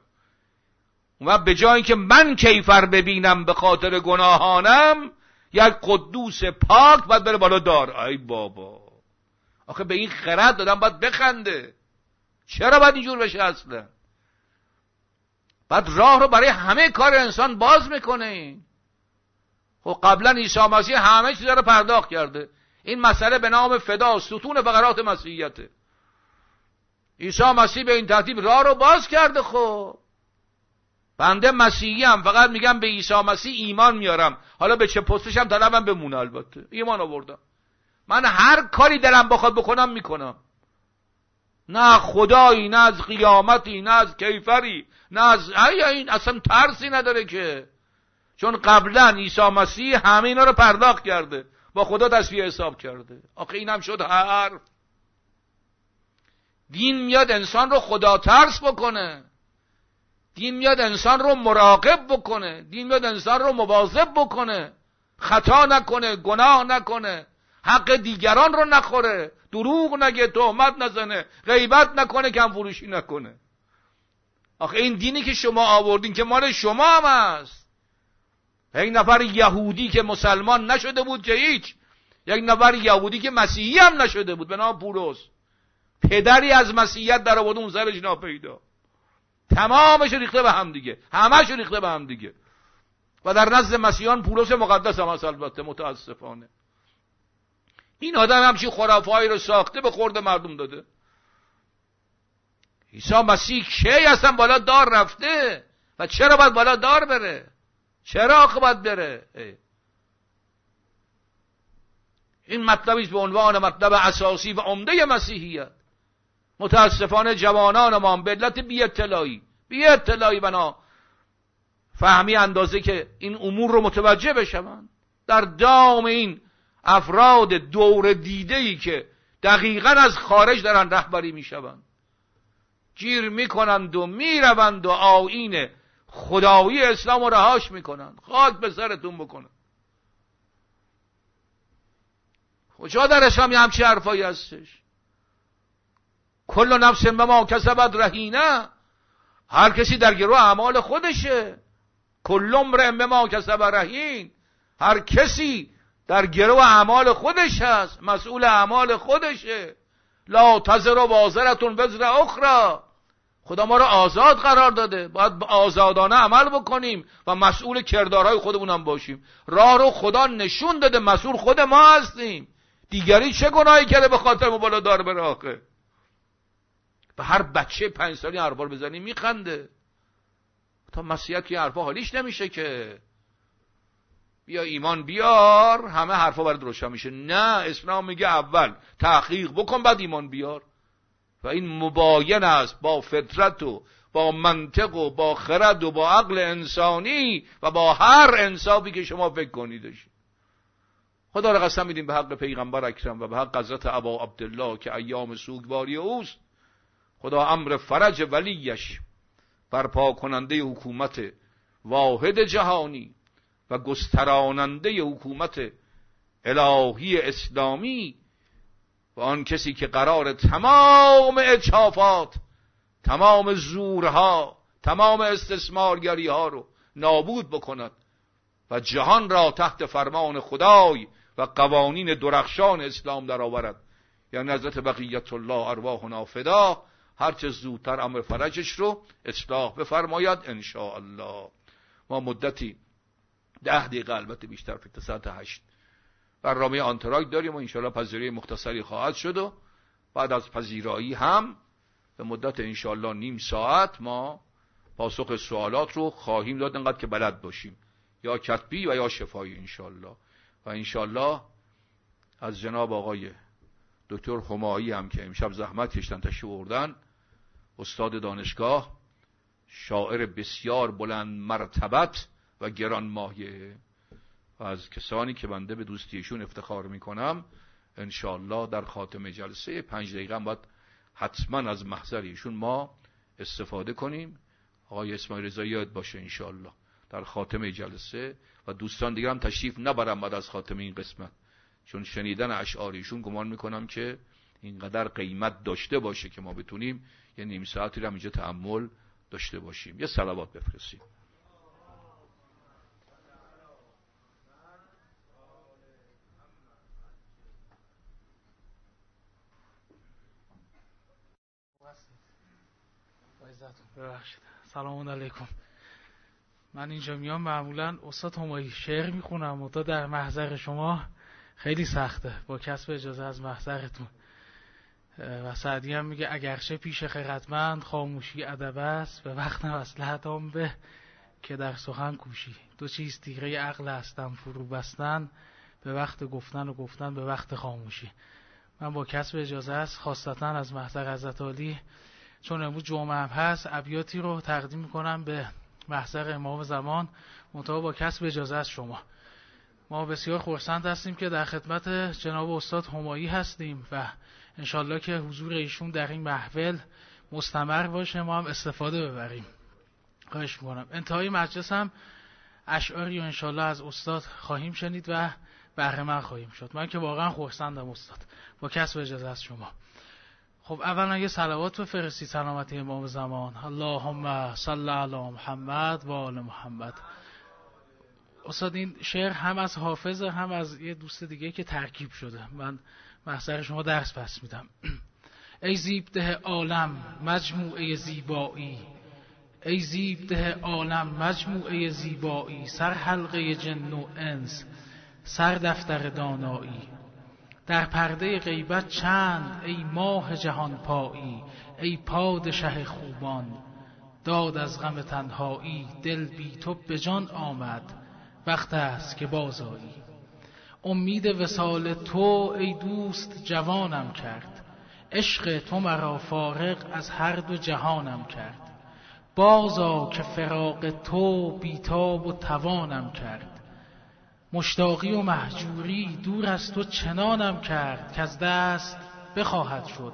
و به جای که من کیفر ببینم به خاطر گناهانم یک قدوس پاک باید بره بالا دار. ای بابا. آخه به این خرد دادم باید بخنده. چرا باید اینجور بشه اصلا؟ بعد راه رو برای همه کار انسان باز می‌کنه. خب قبلا عیسی مسیح همه چیز رو پرداخت کرده. این مسئله به نام فدا ستون فقرات مسیحیته. عیسی مسیح به این ترتیب راه رو باز کرده خب. بنده مسیحی هم فقط میگم به عیسی مسیح ایمان میارم. حالا به چه پستشم طلبم بمونه البته. ایمان آوردم. من هر کاری دلم بخواد بکنم می‌کنم. نه خدایی نه از قیامتی نه از کیفری نه از این اصلا ترسی نداره که. چون قبلا عیسی مسیح همه اینا رو پرداخت کرده. با خدا تصویه حساب کرده. آخه اینم شد حرف دین میاد انسان رو خدا ترس بکنه. دین میاد انسان رو مراقب بکنه. دین میاد انسان رو مواظب بکنه. خطا نکنه گناه نکنه. حق دیگران رو نخوره. دروغ نگه تهمت نزنه. غیبت نکنه کم فروشی نکنه. آخه این دینی که شما آوردین که مال شما هم هست. یک نفر یهودی که مسلمان نشده بود که هیچ یک نفر یهودی که مسیحی هم نشده بود به نام پولس. پدری از مسیحیت در آورد اون سرش ناپیدا. تمامش ریخته به هم دیگه. همش ریخته به هم دیگه. و در نزد مسیحیان پولس مقدس هم هست البته متاسفانه. این آدم همچین خرافهایی رو ساخته به خورد مردم داده. عیسی مسیح کی اصلا بالا دار رفته. و چرا باید بالا دار بره؟ چرا بره؟ این مطلبی به عنوان مطلب اساسی و عمده مسیحیت. متاسفانه جوانان ما به علت بی اطلاعی بی اطلاعی بنا فهمی اندازه که این امور رو متوجه بشوند. در دام این افراد دور دیده ای که دقیقا از خارج دارن رهبری می‌شوند. گیر می‌کنند و می‌روند و آین خدایی اسلام رو رهاش می‌کنند خاک به سرتون بکنند کجا در اسلام یه همچی حرفایی هستش؟ کل نفس به ما کسبت رهینه. هر کسی در گروه اعمال خودشه. کل امر به ما کسب رهین. هر کسی در گروه اعمال خودش هست. مسئول اعمال خودشه. لا تزر و بازرتون وزر اخرى. خدا ما رو آزاد قرار داده. باید آزادانه عمل بکنیم و مسئول کردارهای خودمون باشیم. راه رو خدا نشون داده. مسئول خود ما هستیم. دیگری چه گناهی کرده به خاطر بالا دار بره آخه؟ به هر بچه پنج سالی حرفا رو بزنی میخنده. تا مسیحیت که حرفا حالیش نمیشه که. بیا ایمان بیار. همه حرفا برات روشن میشه. نه اسلام میگه اول تحقیق بکن بعد ایمان بیار. این مباین است با فطرت و با منطق و با خرد و با عقل انسانی و با هر انصافی که شما فکر کنیدش خدا را قسم میدیم به حق پیغمبر اکرم و به حق حضرت ابا عبدالله که ایام سوگواری اوست. خدا امر فرج ولیش برپا کننده حکومت واحد جهانی و گستراننده حکومت الهی اسلامی و آن کسی که قرار تمام اچافات تمام زورها تمام استثمارگری ها رو نابود بکند و جهان را تحت فرمان خدای و قوانین درخشان اسلام در آورد یعنی حضرت بقیت الله ارواحنا فدا هرچه زودتر امر فرجش رو اصلاح بفرماید ان الله ما مدتی ده دقیقه البته بیشتر فکر ساعت هشت. برنامه آنتراک داریم و انشاءالله پذیرای مختصری خواهد شد و بعد از پذیرایی هم به مدت انشاءالله نیم ساعت ما پاسخ سوالات رو خواهیم داد انقدر که بلد باشیم. یا کتبی و یا شفایی انشاءالله. و انشاءالله از جناب آقای دکتر همایی هم که امشب زحمت کشتن تشریف بردن استاد دانشگاه شاعر بسیار بلند مرتبت و گران ماهیه و از کسانی که بنده به دوستیشون افتخار می‌کنم انشاءالله در خاتم جلسه پنج دقیقه هم باید حتما از محضر ایشون ما استفاده کنیم. آقای اسماعیل رضا یاد باشه انشاءالله در خاتم جلسه و دوستان دیگر هم تشریف نبرم بعد از خاتم این قسمت. چون شنیدن اشعاریشون گمان می‌کنم که اینقدر قیمت داشته باشه که ما بتونیم یه نیم ساعتی رو اینجا تعمل داشته باشیم. یه صلوات بفرستیم. سلام علیکم. من اینجا میام معمولا استاد همایی شعر می‌خونم. و در محضر شما خیلی سخته. با کسب اجازه از محضرتون. و سعدی هم میگه اگرچه پیش خیرتمند خاموشی ادب است به وقت وصلت هم به که در سخن کوشی. دو چیز تیغه عقل هستم فرو بستن به وقت گفتن و گفتن به وقت خاموشی. من با کسب اجازه است خاصتا از محضر حضرت عالی چون امروز جمعه هم هست ابیاتی رو تقدیم می‌کنم به محضر امام زمان منتها با کسب اجازه از شما. ما بسیار خورسند هستیم که در خدمت جناب استاد همایی هستیم و انشالله که حضور ایشون در این محفل مستمر باشه ما هم استفاده ببریم. خواهش می‌کنم. انتهای مجلس هم اشعاری و انشالله از استاد خواهیم شنید و بهره من خواهیم شد. من که واقعا خورسندم استاد. با کسب اجازه از شما. خب اولا یه صلوات بفرستی سلامتی امام زمان. اللهم صل علی محمد و آل محمد. استاد این شعر هم از حافظ هم از یه دوست دیگه که ترکیب شده. من محضر شما درس پس میدم. ای زیبده عالم مجموعه زیبایی. ای زیبده عالم مجموعه زیبایی. سر حلقه جن و انس سر دفتر دانایی. در پرده غیبت چند ای ماه جهان پایی ای پادشه خوبان. داد از غم تنهایی دل بی تو به جان آمد. وقت است که بازایی امید وسال تو ای دوست جوانم کرد. عشق تو مرا فارغ از هر دو جهانم کرد. بازا که فراق تو بیتاب و توانم کرد. مشتاقی و محجوری دور از تو چنانم کرد که از دست بخواهد شد.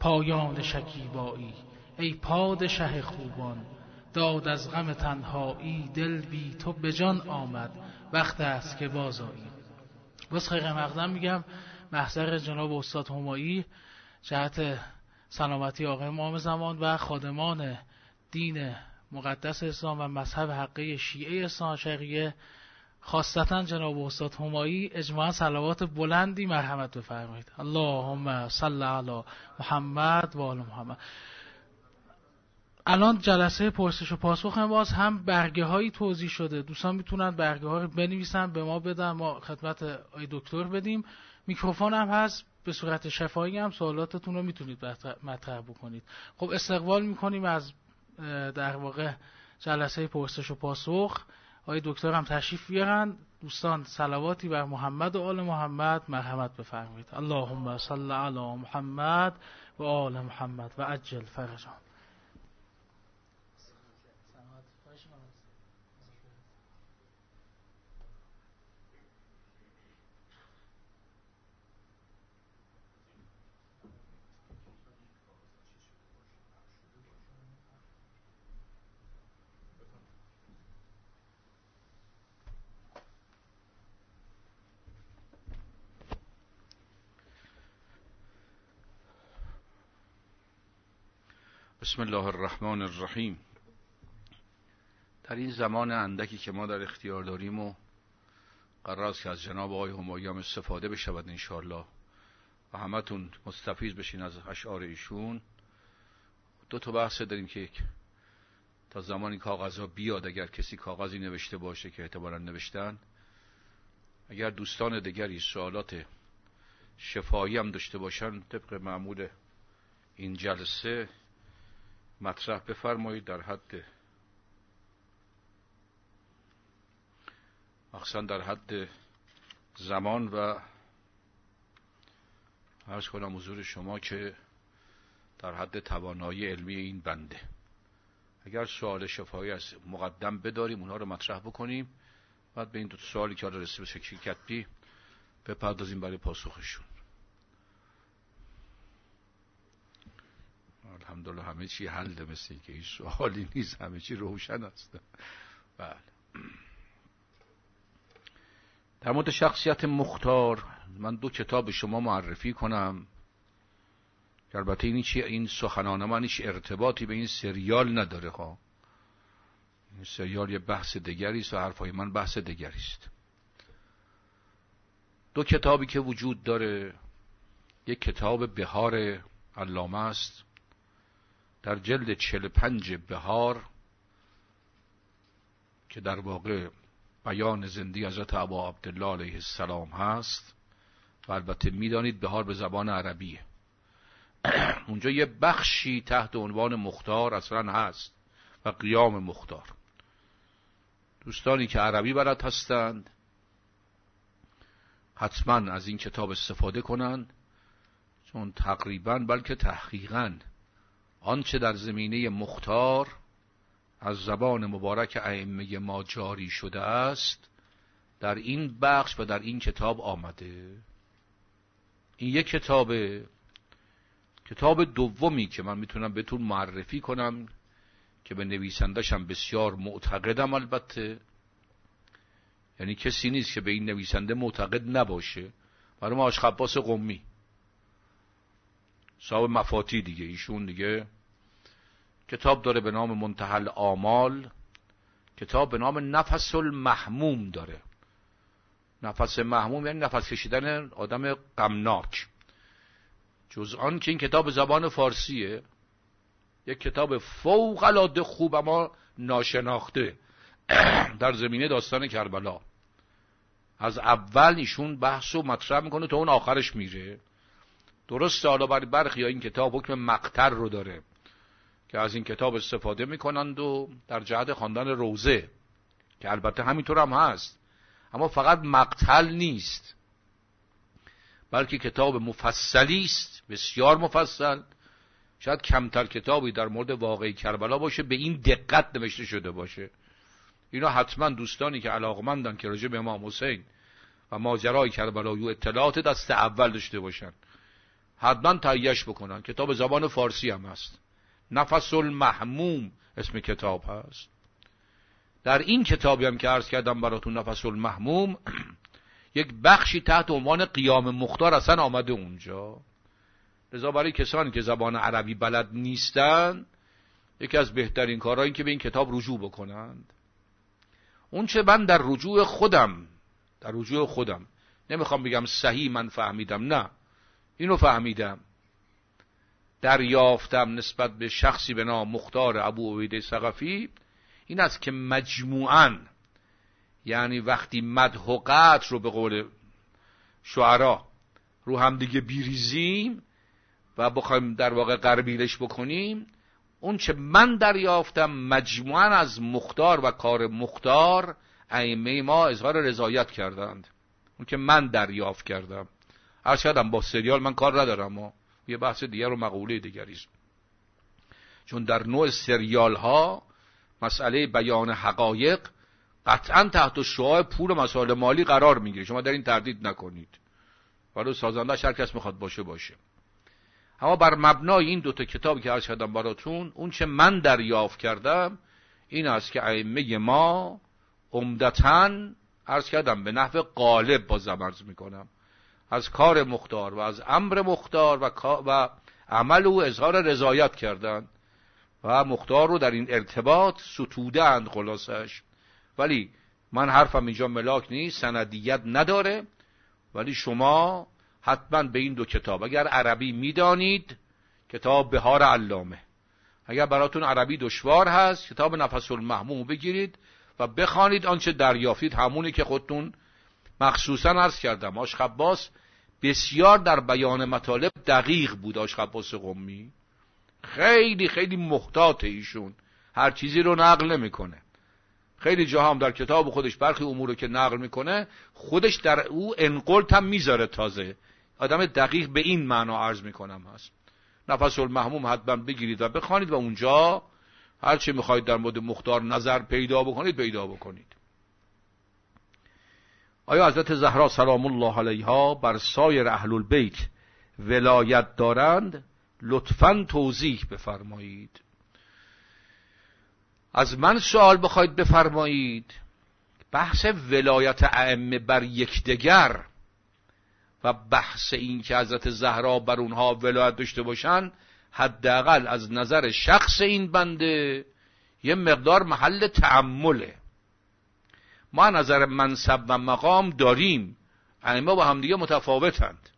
پایان شکیبایی ای پادشه خوبان داد از غم تنهایی دل بی تو به جان آمد. وقت است که بازایی بس خیلی مقدم میگم محضر جناب استاد همایی جهت سلامتی آقای امام زمان و خادمان دین مقدس اسلام و مذهب حقه شیعه اسلام شریعه خاصتا جناب استاد همایی اجماعا صلوات بلندی مرحمت بفرمایید. اللهم صل علی محمد و آل محمد. الان جلسه پرسش و پاسخ هم باز هم برگه هایی توضیح شده. دوستان می‌تونن برگه ها رو بنویسن به ما بدن. ما خدمت آی دکتر بدیم. میکروفون هم هست به صورت شفایی هم سوالاتتون رو می‌تونید مطرح بکنید. خب استقبال می‌کنیم از در واقع جلسه پرسش و پاسخ. آقای دکتر هم تشریف بیارن. دوستان صلواتی بر محمد و آل محمد مرحمت بفرمایید. اللهم صل علی محمد و آل محمد و عجل فرجان بسم الله الرحمن الرحیم. در این زمان اندکی که ما در اختیار داریم و قرار است که از جناب آقای همایام استفاده بشود انشاءالله و همتون مستفیض بشین از اشعار ایشون. دو تا بحث داریم که تا زمانی کاغذ ها بیاد اگر کسی کاغذی نوشته باشه که اعتبارا نوشتن. اگر دوستان دیگری سوالات شفایی هم داشته باشن طبق معمول این جلسه مطرح بفرمایید در حد. مخصوصا در حد زمان و عرض کنم حضور شما که در حد توانایی علمی این بنده. اگر سوال شفایی از مقدم بداریم اونها رو مطرح بکنیم. بعد به این دو سوالی که حالا رسید به شکل کتبی بپردازیم برای پاسخشون. الحمدلله همه چی حل مثل که هیچ سوالی نیست همه چی روشن است. بله. در مورد شخصیت مختار من دو کتاب شما معرفی کنم. البته این چی این سخنان من هیچ ارتباطی به این سریال نداره ها این سریال یه بحث دیگری است و حرفای من بحث دیگری است. دو کتابی که وجود داره یک کتاب بهار علامه است. در جلد چل پنج بهار که در واقع بیان زندی حضرت ابا عبدالله علیه السلام هست و البته می‌دانید بهار به زبان عربیه. اونجا یه بخشی تحت عنوان مختار اصلا هست و قیام مختار. دوستانی که عربی بلد هستند حتما از این کتاب استفاده کنند چون تقریبا بلکه تحقیقا آنچه در زمینه مختار از زبان مبارک ائمه ما جاری شده است در این بخش و در این کتاب آمده. این یک کتاب کتاب دومی که من می‌تونم بهتون معرفی کنم که به نویسندشم بسیار معتقدم البته. یعنی کسی نیست که به این نویسنده معتقد نباشه. برای ما آشخباس قمی صاحب مفاتی دیگه ایشون دیگه. کتاب داره به نام منتحل آمال. کتاب به نام نفس المحموم داره. نفس محموم یعنی نفس کشیدن آدم غمناک. جز آن که این کتاب زبان فارسیه. یک کتاب فوق العاده خوب اما ناشناخته. در زمینه داستان کربلا. از اول ایشون بحث و مطرح می‌کنه تا اون آخرش میره. درست حالا برای برخی این کتاب حکم مقتر رو داره که از این کتاب استفاده می‌کنند و در جهت خواندن روزه که البته همینطور هم هست. اما فقط مقتل نیست. بلکه کتاب مفصلی است بسیار مفصل. شاید کمتر کتابی در مورد واقعی کربلا باشه به این دقت نوشته شده باشه. اینا حتما دوستانی که علاقمندن که راجع به امام حسین و ماجرای کربلا و اطلاعات دست اول داشته باشن حتما تهیهش بکنن. کتاب زبان فارسی هم هست. نفس المحموم اسم کتاب هست. در این کتابی هم که عرض کردم براتون نفس المحموم یک بخشی تحت عنوان قیام مختار اصلا آمده اونجا. لذا برای کسانی که زبان عربی بلد نیستند یکی از بهترین کارهایی که به این کتاب رجوع بکنند. اون چه من در رجوع خودم در رجوع خودم نمی‌خوام بگم صحیح من فهمیدم نه. اینو فهمیدم. دریافتم نسبت به شخصی به نام مختار ابو عبیده سقفی این است که مجموعاً یعنی وقتی مدح و قطر رو به قول شعرا رو هم دیگه بیریزیم و بخوایم در واقع قربیلش بکنیم اون چه من دریافتم مجموعا از مختار و کار مختار ائمه ما اظهار رضایت کردند. اون که من دریافت کردم. هر شدم با سریال من کار ندارم و یه بحث دیگر و مقوله دیگریست چون در نوع سریال ها مسئله بیان حقایق قطعا تحت شعاع پول و مسائل مالی قرار می‌گیره. شما در این تردید نکنید. ولی سازنده هر کس می‌خواد باشه باشه. اما بر مبنای این دوتا کتابی که عرض کردم براتون اون چه من دریافت کردم این است که ائمه ما عمدتا عرض کردم به نحو قالب با زمرز می‌کنم. از کار مختار و از امر مختار و, و عمل او اظهار رضایت کردند و مختار رو در این ارتباط ستودند خلاصش. ولی من حرفم اینجا ملاک نیست سندیت نداره. ولی شما حتما به این دو کتاب اگر عربی می‌دانید کتاب بهار علامه. اگر براتون عربی دشوار هست کتاب نفس المحموم بگیرید و بخوانید آنچه دریافتید همونی که خودتون مخصوصا عرض کردم آش خباس بسیار در بیان مطالب دقیق بود آش خباس قمی خیلی خیلی محتاط ایشون. هر چیزی رو نقل نمی‌کنه. خیلی جاها هم در کتاب خودش برخی امور رو که نقل می‌کنه خودش در او انقلت هم می‌ذاره تازه. آدم دقیق به این معنا عرض می‌کنم هست. نفس المحموم حتما بگیرید و بخوانید و اونجا هر چه می‌خواید در مورد مختار نظر پیدا بکنید پیدا بکنید. آیا حضرت زهرا سلام الله علیها بر سایر اهل البیت ولایت دارند؟ لطفا توضیح بفرمایید. از من سوال بخواید بفرمایید. بحث ولایت ائمه بر یکدیگر و بحث این که حضرت زهرا بر اونها ولایت داشته باشن حداقل از نظر شخص این بنده یه مقدار محل تعمله. ما نظر منصب و مقام داریم. ائمه با همدیگه متفاوتند.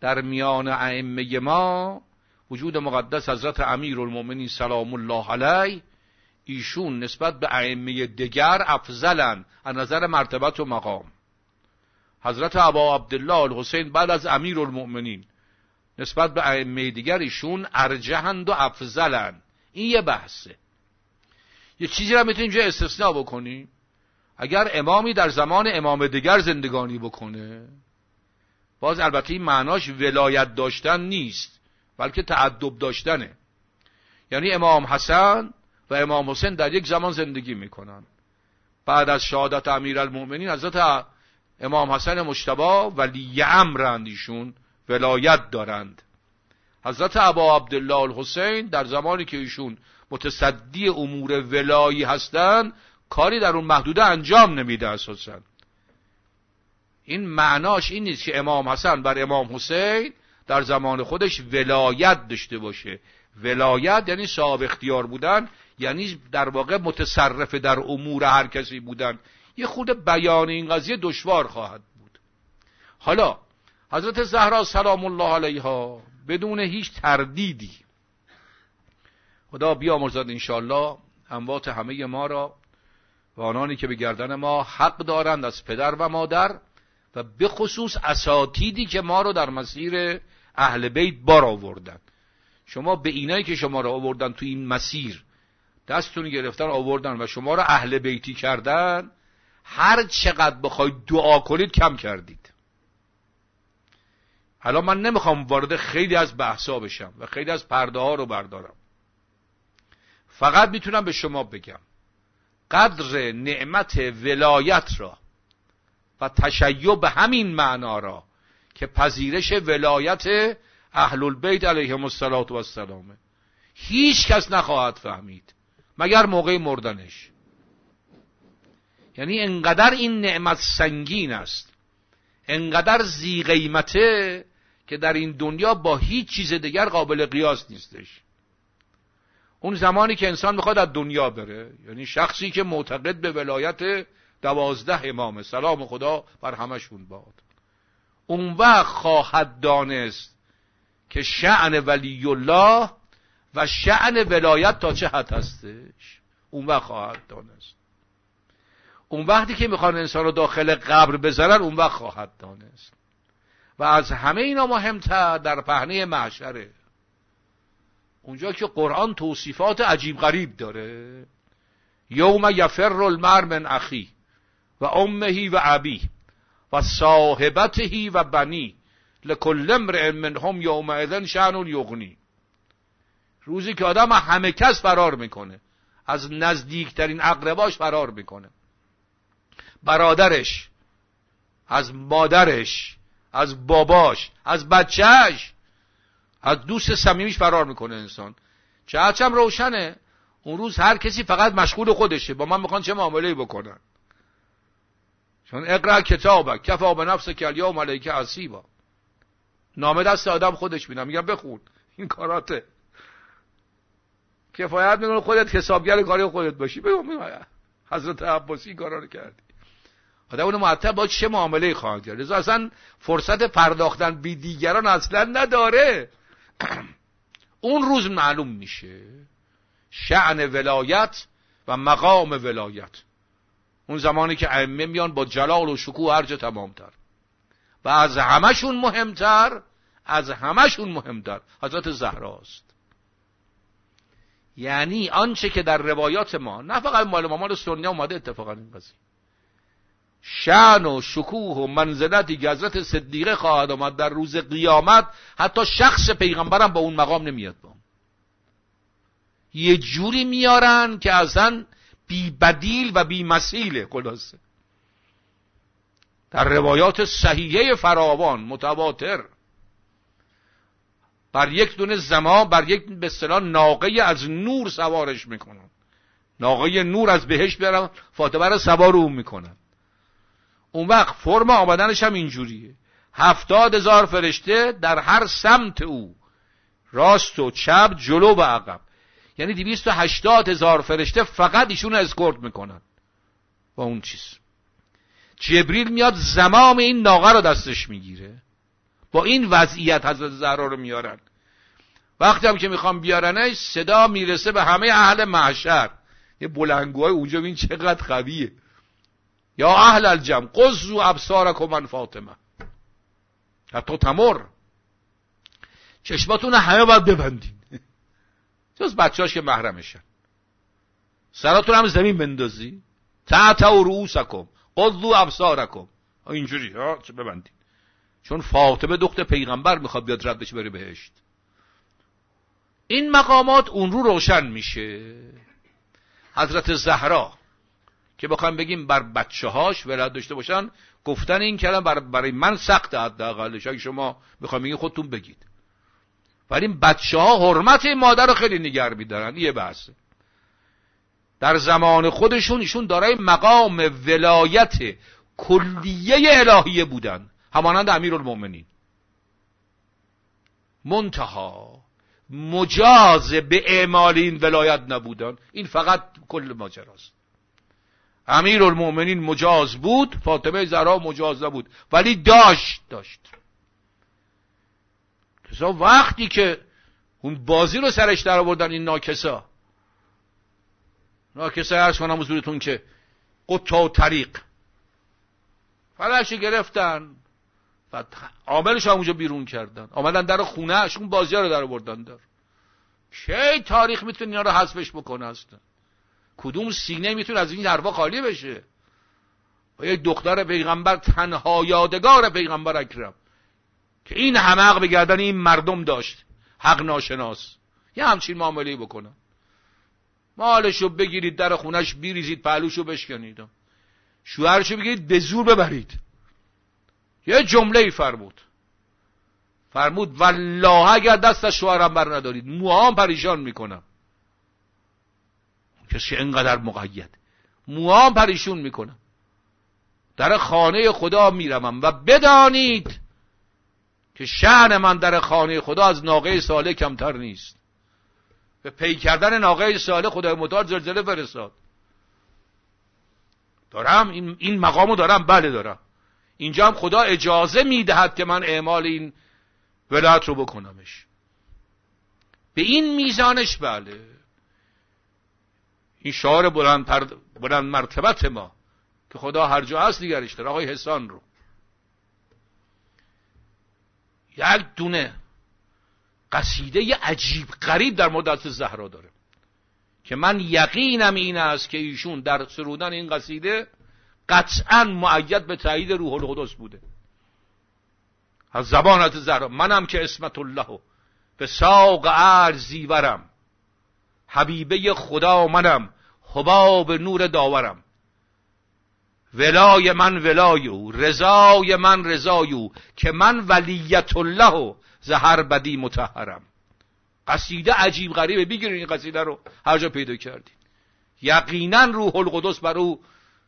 در میان ائمه ما وجود مقدس حضرت امیر المؤمنین سلام الله علیه ایشون نسبت به ائمه دیگر افضلن از نظر مرتبت و مقام. حضرت ابا عبدالله الحسین بعد از امیر المؤمنین نسبت به ائمه دیگر ایشون ارجهند و افضلن. این یه بحثه. یه چیزی رو می‌تونیم اینجا استثناء بکنیم. اگر امامی در زمان امام دیگر زندگانی بکنه باز البته این معناش ولایت داشتن نیست بلکه تعدب داشتنه. یعنی امام حسن و امام حسین در یک زمان زندگی می‌کنن. بعد از شهادت امیر المؤمنین حضرت امام حسن مشتبا ولی امرند ایشون ولایت دارند. حضرت ابا عبدالله الحسین در زمانی که ایشون متصدی امور ولایی هستند کاری در اون محدوده انجام نمیده اساسا. این معناش این نیست که امام حسن بر امام حسین در زمان خودش ولایت داشته باشه. ولایت یعنی صاحب اختیار بودن یعنی در واقع متصرف در امور هر کسی بودن. یه خود بیان این قضیه دشوار خواهد بود. حالا حضرت زهرا سلام الله علیها بدون هیچ تردیدی. خدا بیامرزد انشالله اموات همه ما را و آنانی که به گردن ما حق دارند از پدر و مادر و به خصوص اساتیدی که ما رو در مسیر اهل بیت بار آوردن. شما به اینایی که شما را آوردن تو این مسیر دستتون گرفتن آوردن و شما را اهل بیتی کردن هر چقدر بخواید دعا کنید کم کردید. حالا من نمی‌خوام وارد خیلی از بحثا بشم و خیلی از پرده ها رو بردارم. فقط می‌تونم به شما بگم. قدر نعمت ولایت را و تشیع همین معنا را که پذیرش ولایت اهل البیت علیهم الصلاه و السلام هیچ کس نخواهد فهمید مگر موقع مردنش. یعنی انقدر این نعمت سنگین است انقدر زی قیمته که در این دنیا با هیچ چیز دیگر قابل قیاس نیستش. اون زمانی که انسان می‌خواد از دنیا بره یعنی شخصی که معتقد به ولایت دوازده امام سلام خدا بر همشون باد. اون وقت خواهد دانست که شعن ولی الله و شعن ولایت تا چه حد هستش. اون وقت خواهد دانست. اون وقتی که می‌خوان انسان رو داخل قبر بذارن اون وقت خواهد دانست. و از همه اینا مهمتر در پهنه معشره اونجا که قرآن توصیفات عجیب غریب داره. یوم یفر المر من اخی و امهی و ابی و صاحبتهی و بنی لکل امرئ منهم یومئذ شأن یغنی. روزی که آدم همه کس فرار می‌کنه از نزدیکترین اقرباش فرار می‌کنه. برادرش از مادرش از باباش از بچهش از دوست صمیمیش فرار می‌کنه انسان. چه هم روشنه. اون روز هر کسی فقط مشغول خودشه. با من می‌خوان چه معامله بکنن. چون اقرا کتابک کفا به نفس که الیوم علیک عصیبا نامه دست آدم خودش میدم میگم بخون. این کاراته. کفایت می‌کنه خودت حسابگر کاری خودت باشی. بگو حضرت عباسی کارا رو کردی. آدم معطب با چه معامله خواهد کرد؟ اصلا فرصت پرداختن بی دیگران اصلا نداره. اون روز معلوم میشه شعن ولایت و مقام ولایت. اون زمانی که ائمه میان با جلال و شکوه هرجا تمامتر. و از همشون مهمتر از همشون مهمتر. حضرت زهراست یعنی آنچه که در روایات ما نه فقط مال مال سنی اومده اتفاقا این قضیه شعن و شکوه و منزلتی که حضرت صدیقه خواهد آمد در روز قیامت حتی شخص پیغمبرم با اون مقام نمیاد با. یه جوری میارن که اصلا بی بدیل و بی مسیله خلاصه. در روایات صحیحه فراوان متواتر. بر یک دونه زمان بر یک به اصطلاح ناقه از نور سوارش می‌کنن. ناقه نور از بهش بیارن فاطمه رو سوار اون می‌کنن. اون وقت فرم آمدنش هم اینجوریه. هفتاد هزار فرشته در هر سمت او. راست و چپ جلو و عقب. یعنی دویست و هشتاد هزار فرشته فقط ایشون اسکورت می‌کنن. با اون چیز. جبریل میاد زمام این ناقه رو دستش می‌گیره. با این وضعیت حضرت زهرا رو میارن. وقتی هم که می‌خوام بیارنش صدا می‌رسه به همه اهل محشر. یه بلنگوهای اونجا بین چقدر قویه. یا اهل الجم قزو ابصارکم من فاطمه. حتی تمر چشماتون همه باید ببندین. جز هاش که محرمشن. سراتون هم زمین بندازی. تحت و رؤوسکم. قضو ابصارکم. اینجوری. ها چه ببندین. چون فاطمه دختر پیغمبر می‌خواد بیاد ردش بره بهشت. این مقامات اون رو روشن میشه. حضرت زهرا. که بخوایم بگیم بر بچه هاش ولادت داشته باشن گفتن این کلم برای من سخته حداقلش. اگه شما بخوایم بگیم خودتون بگید. ولی این بچه ها حرمت مادر رو خیلی نگر میدارن. یه بحثه در زمان خودشون ایشون دارای مقام ولایت کلیه الهیه بودن. همانند امیر المومنین منتها مجاز به اعمال این ولایت نبودن. این فقط کل ماجراست. امیر المومنین مجاز بود فاطمه زهرا مجاز نبود. ولی داشت داشت. کسا وقتی که اون بازی رو سرش در آوردن این ناکسا. ناکسا ارز کنم حضورتون که قطع و طریق. فلش گرفتن. و عاملش هم اونجا بیرون کردن. آمدن در خونه اون بازی رو در آوردن در کی تاریخ می‌تونه اینا رو حذفش بکنه؟ هستن کدوم سینه می‌تونه از این حرفا خالی بشه؟ و یک دختر پیغمبر تنها یادگار پیغمبر اکرم که این همه به این مردم داشت حق ناشناس. یه همچین معامله بکنن مالشو بگیرید در خونش بیریزید پهلوشو بشکنید. شوهرشو بگیرید به زور ببرید. یه جمله ای فرمود. فرمود والله اگر دست از شوهرم بر ندارید موهام پریشان می‌کنم. کسی انقدر مقید. موهام پریشون می‌کنم. در خانه خدا میرمم و بدانید که شعن من در خانه خدا از ناقه ساله کمتر نیست. به پی کردن ناقه ساله خدای متعال زلزله فرستاد. دارم این, این مقامو دارم بله دارم. اینجا هم خدا اجازه می‌دهد که من اعمال این ولایت رو بکنمش. به این میزانش بله. این شعار بلند, بلند مرتبت ما که خدا هر جا هست دیگرش داره آقای حسان رو. یک دونه قصیده عجیب غریب در مدت زهرا داره که من یقینم این است که ایشون در سرودن این قصیده قطعا معید به تایید روح القدس بوده. از زبان حضرت زهرا. منم که اسمت الله به ساق عرضی ورم حبیبه خدا منم حباب نور داورم. ولای من ولای او رضای من رضای او که من ولیت الله و زهر بدی متحرم قصیده عجیب غریبه بگیرین این قصیده رو. هر جا پیدا کردین. یقینا روح القدس بر او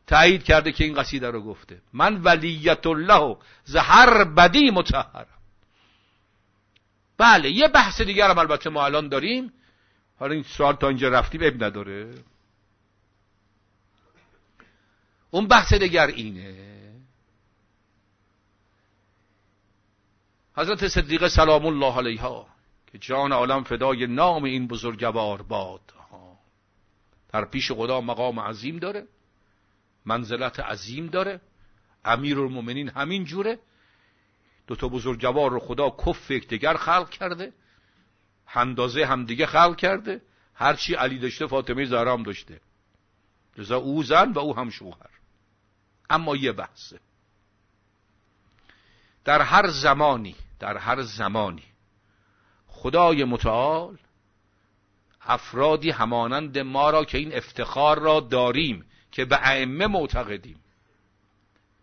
تایید کرده که این قصیده رو گفته. من ولیت الله و زهر بدی متحرم بله یه بحث دیگر هم البته ما الان داریم. حالا این سوال تا اینجا رفتیم اب نداره. اون بحث دیگر اینه. حضرت صدیقه سلام الله علیها که جان عالم فدای نام این بزرگوار باد. در پیش خدا مقام عظیم داره. منزلت عظیم داره. امیر المومنین همین جوره. دو تا بزرگوار رو خدا کف یکدیگر خلق کرده. هندازه همدیگه خلق کرده. هرچی علی داشته فاطمه زهرا هم داشته. لذا او زن و او هم شوهر. اما یه بحثه. در هر زمانی در هر زمانی خدای متعال افرادی همانند ما را که این افتخار را داریم که به ائمه معتقدیم.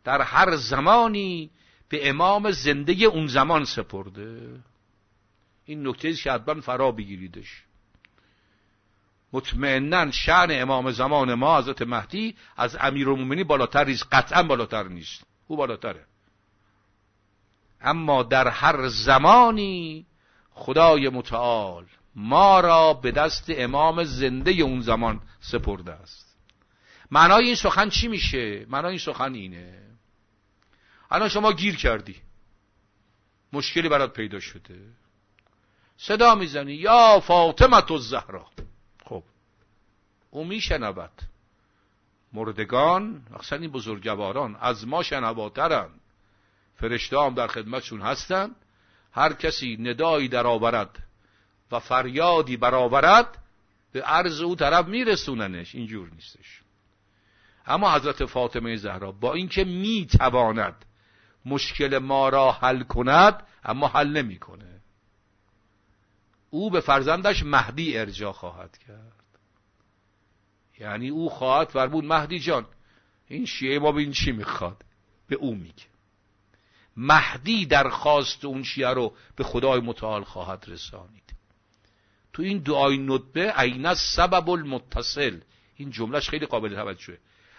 در هر زمانی به امام زنده اون زمان سپرده. این نکته که حتما فرا بگیریدش. مطمئنا شعن امام زمان ما حضرت مهدی از امیرالمومنین بالاتر نیست قطعا بالاتر نیست. او بالاتره. اما در هر زمانی خدای متعال ما را به دست امام زنده اون زمان سپرده است. معنای این سخن چی میشه؟ معنای این سخن اینه. الان شما گیر کردی. مشکلی برات پیدا شده. صدا می‌زنی. یا فاطمه الزهرا. خب. او میشنود. مردگان اصلا این بزرگواران از ما شنواترن فرشته هم در خدمتشون هستند. هر کسی ندایی در آورد و فریادی برآورد به عرض او طرف میرسوننش. اینجور نیستش. اما حضرت فاطمه زهرا با اینکه می‌تواند مشکل ما را حل کند اما حل نمی‌کنه او به فرزندش مهدی ارجا خواهد کرد. یعنی او خواهد فرمود مهدی جان. این شیعه ما بین چی می‌خواد؟ به او میگه. مهدی درخواست اون شیعه رو به خدای متعال خواهد رسانید. تو این دعای ندبه عین سبب المتصل. این جملهش خیلی قابل توجهه.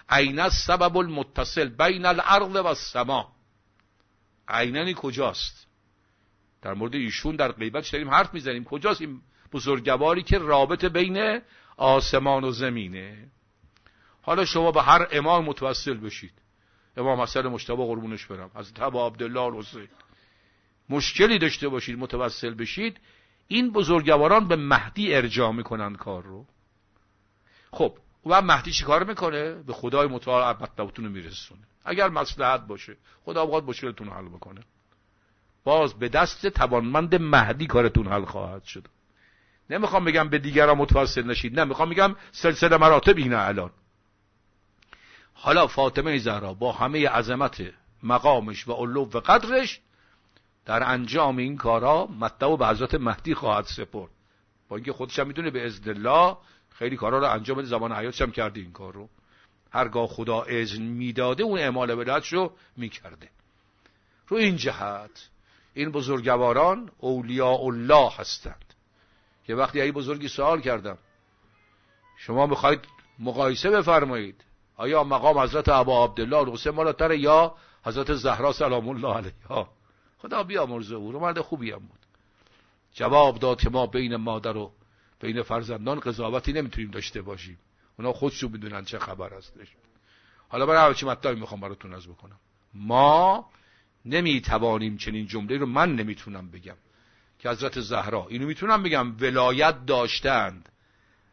عین سبب المتصل بین الارض و السما. عیننی کجاست؟ در مورد ایشون در غیبت داریم حرف می‌زنیم؟ کجاست این بزرگواری که رابطه بین آسمان و زمینه؟ حالا شما به هر امام متوسل بشید. امام حسن مشتبه قربونش برم. از تبا عبدالله الحسین. مشکلی داشته باشید متوسل بشید. این بزرگواران به مهدی ارجاع می‌کنن کار رو. خب و مهدی چی کار می‌کنه؟ به خدای متعال مطلبتون رو میرسونه. اگر مصلحت باشه خدا بخواد مشکلتون حل بکنه. باز به دست توانمند مهدی کارتون حل خواهد شد. نمی‌خوام بگم به دیگران متوسل نشید نه می‌خوام بگم سلسله مراتب اینه الان. حالا فاطمه زهرا با همه عظمت مقامش و علو و قدرش در انجام این کارا مطلب به حضرت مهدی خواهد سپرد. با اینکه خودش هم می‌دونه به اذن الله خیلی کارا رو انجام بده. زمان حیاتش هم کرده این کار رو. هرگاه خدا اذن می‌داده اون اعمال ولایتش رو می‌کرده. رو این جهت این بزرگواران اولیاء الله هستند. که وقتی ای بزرگی سوال کردم. شما می‌خواید مقایسه بفرمایید. آیا مقام حضرت ابا عبدالله الحسین بالاتر یا حضرت زهرا سلام الله علیها خدا بیامرزه او رو مرد خوبی هم بود. جواب داد که ما بین مادر و بین فرزندان قضاوتی نمی‌تونیم داشته باشیم. اونا خودشون می‌دونن چه خبر هستش. حالا برای هرچی مطلبی می‌خوام براتون از بکنم. ما نمی‌توانیم چنین جمله رو من نمی‌تونم بگم. که حضرت زهرا اینو می‌تونم بگم ولایت داشتند.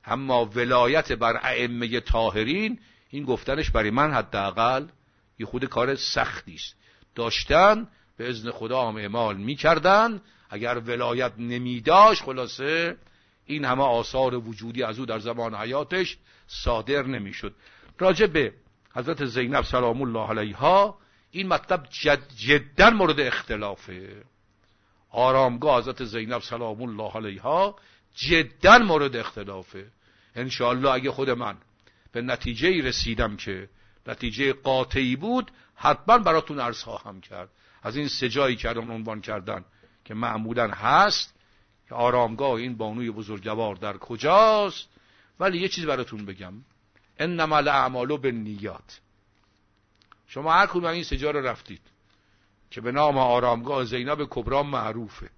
اما ولایت بر ائمه طاهرین این گفتنش برای من حداقل یه خود کار سختی است. داشتن به ازن خدا هم اعمال می‌کردن. اگر ولایت نمیداشت خلاصه این همه آثار وجودی از او در زمان حیاتش صادر نمی‌شد. راجع به حضرت زینب سلام الله علیها این مطلب جد جدا مورد اختلافه. آرامگاه حضرت زینب سلام الله علیها جدا مورد اختلافه. انشاءالله اگه خود من به نتیجه رسیدم که نتیجه قاطعی بود حتما براتون عرض خواهم کرد. از این سجایی که الان عنوان کردن که معمولا هست که آرامگاه این بانوی بزرگوار در کجاست؟ ولی یه چیز براتون بگم. انما الاعمال بالنیات. شما هر کدوم این سجا رو رفتید که به نام آرامگاه زینب کبرا معروفه.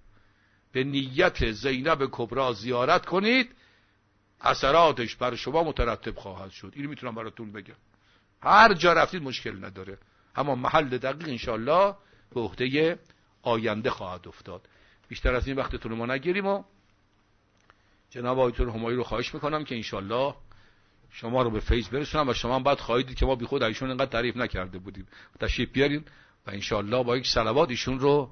به نیت زینب کبرا زیارت کنید اثراتش بر شما مترتب خواهد شد. اینو می‌تونم براتون بگم. هر جا رفتید مشکل نداره. اما محل دقیق انشالله به عهده آینده خواهد افتاد. بیشتر از این وقتتون ما نگیریم و جناب آیتون همایی رو خواهش می‌کنم که انشالله شما رو به فیض برسونم و شما هم بعد خواهید که ما بی خود ایشون اینقدر تعریف نکرده بودیم. تشریف بیارین و انشالله با یک سلوات ایشون رو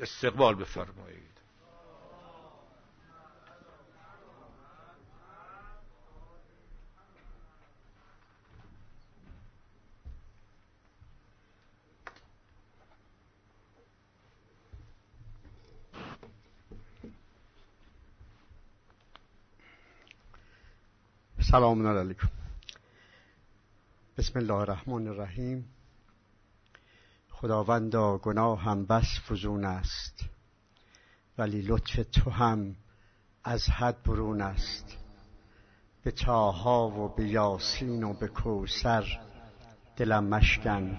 استقبال بفرمایید. سلام علیکم. بسم الله الرحمن الرحیم. خداوندا گناه هم بس فزون است. ولی لطف تو هم از حد برون است. به تاها و به یاسین و به کوسر دلم مشکن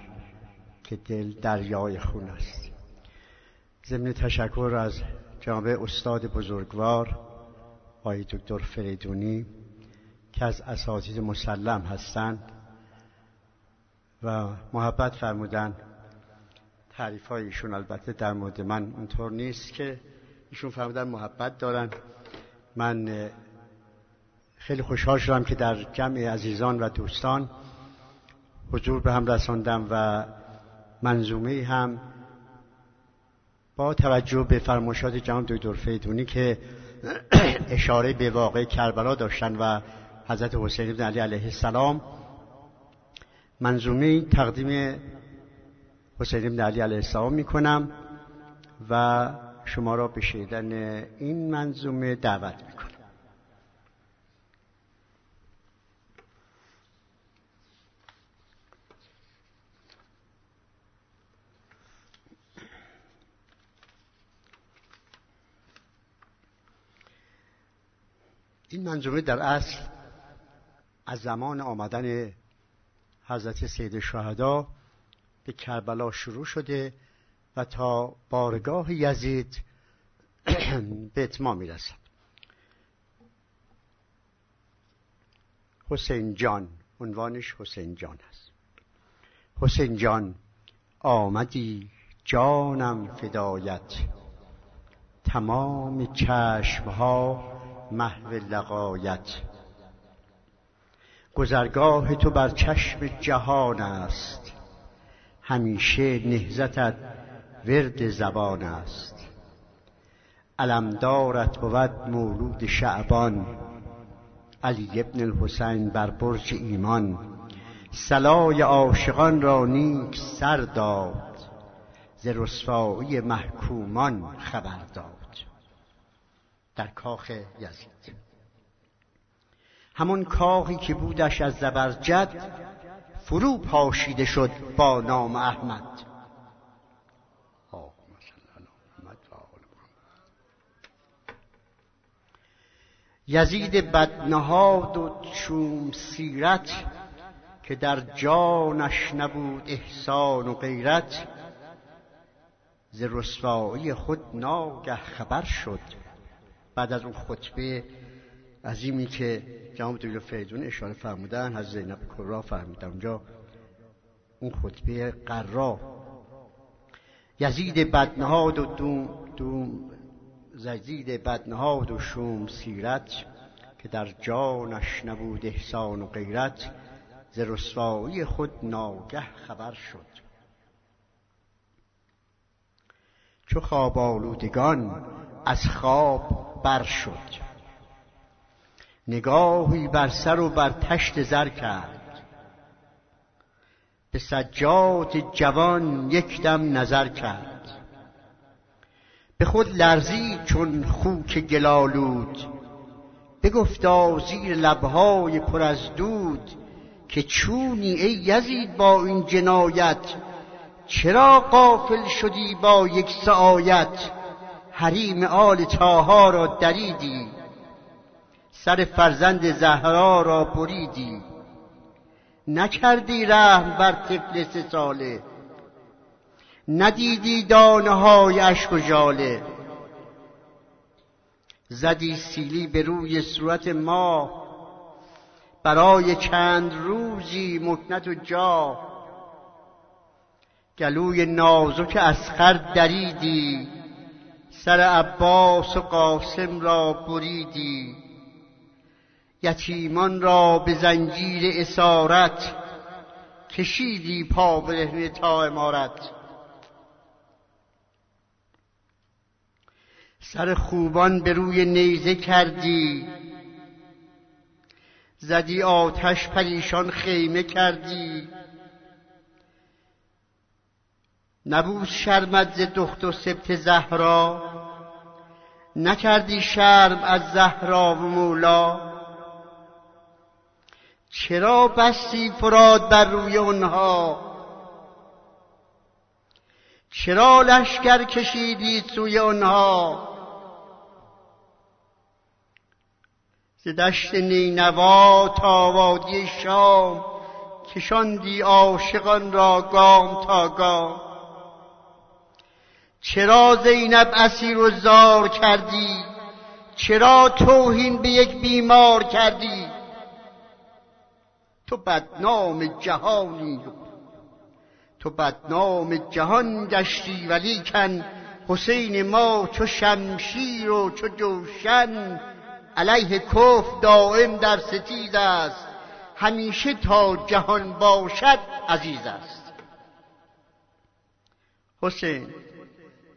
که دل دریای خون است. ضمن تشکر از جامعه استاد بزرگوار آقای دکتر فریدونی که از اساتید مسلم هستند و محبت فرمودن تعریف های البته در مورد من اونطور نیست که ایشون فرمودن محبت دارن. من خیلی خوشحال شدم که در جمع عزیزان و دوستان حضور به هم رساندم و منظومه هم با توجه به فرمایشات جناب دکتر فیدونی که اشاره به واقع کربلا داشتن و حضرت حسین بن علی علیه السلام منظومه تقدیم حسین بن علی علیه السلام می کنم و شما را به شیدن این منظومه دعوت می کنم این منظومه در اصل از زمان آمدن حضرت سید شهدا به کربلا شروع شده و تا بارگاه یزید به اتمام می‌رسد. حسین جان عنوانش حسین جان است. حسین جان آمدی جانم فدایت. تمام چشمها محو لقایت گذرگاه تو بر چشم جهان است. همیشه نهزتت ورد زبان است. علمدارت بود مولود شعبان. علی ابن الحسین بر برج ایمان. سلای عاشقان را نیک سر داد. ز رسوایی محکومان خبر داد. در کاخ یزید. همون کاخی که بودش از زبرجد فرو پاشیده شد با نام احمد. یزید بدنهاد و چوم سیرت که در جانش نبود احسان و غیرت ز رسوایی خود ناگه خبر شد بعد از اون خطبه عظیمی که جناب دکتر فریدون اشاره فرمودن از زینب کرا فرمودن. اونجا اون خطبه قرا یزید بدنهاد و دوم, دوم ززید بدنهاد و شوم سیرت که در جانش نبود احسان و غیرت ز رسوایی خود ناگه خبر شد. چو خواب آلودگان از خواب بر شد. نگاهی بر سر و بر تشت زر کرد. به سجاد جوان یک دم نظر کرد. به خود لرزی چون خوک گلالود بگفتا زیر لبهای پر از دود که چونی ای یزید با این جنایت چرا قافل شدی با یک سعایت؟ حریم آل تاها را دریدی. سر فرزند زهرا را بریدی. نکردی رحم بر طفل سه ساله. ندیدی دانه های اشک و جاله زدی سیلی به روی صورت ما برای چند روزی مکنت و جا. گلوی نازک اسخر دریدی. سر عباس و قاسم را بریدی. یتیمان را به زنجیر اسارت کشیدی پا برهنه تا امارت. سر خوبان به روی نیزه کردی. زدی آتش پریشان خیمه کردی. نبود شرمت ز دخت و سبت زهرا. نکردی شرم از زهرا و مولا. چرا بستی فراد بر روی اونها چرا لشکر کشیدی سوی اونها ز دشت نینوا تا وادی شام کشاندی عاشقان را گام تا گام. چرا زینب اسیر و زار کردی؟ چرا توهین به یک بیمار کردی؟ تو بدنام جهانی. تو بدنام جهان گشتی ولیکن حسین ما چو شمشیر و چو جوشن. علیه کف دائم در ستیز است. همیشه تا جهان باشد عزیز است. حسین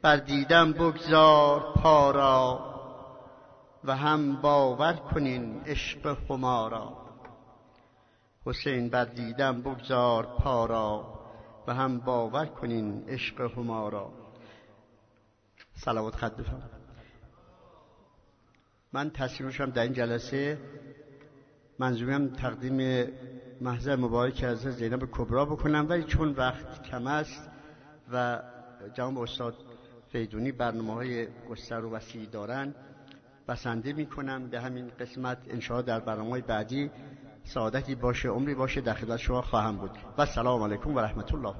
بر دیدم بگذار پارا و هم باور کنین عشق خمارا حسین بر دیدم بگذار پارا و هم باور کنین عشق همارا سلامت خد من تصویرشم در این جلسه. منظومم تقدیم محضر مبارک از زینب کبرا بکنم ولی چون وقت کم است و جناب استاد فیدونی برنامه های گستر و وسیعی دارن بسنده می‌کنم. به همین قسمت انشاء در برنامه بعدی سعادتی باشه عمری باشه در خدمت شما خواهم بود. و سلام علیکم و رحمت الله.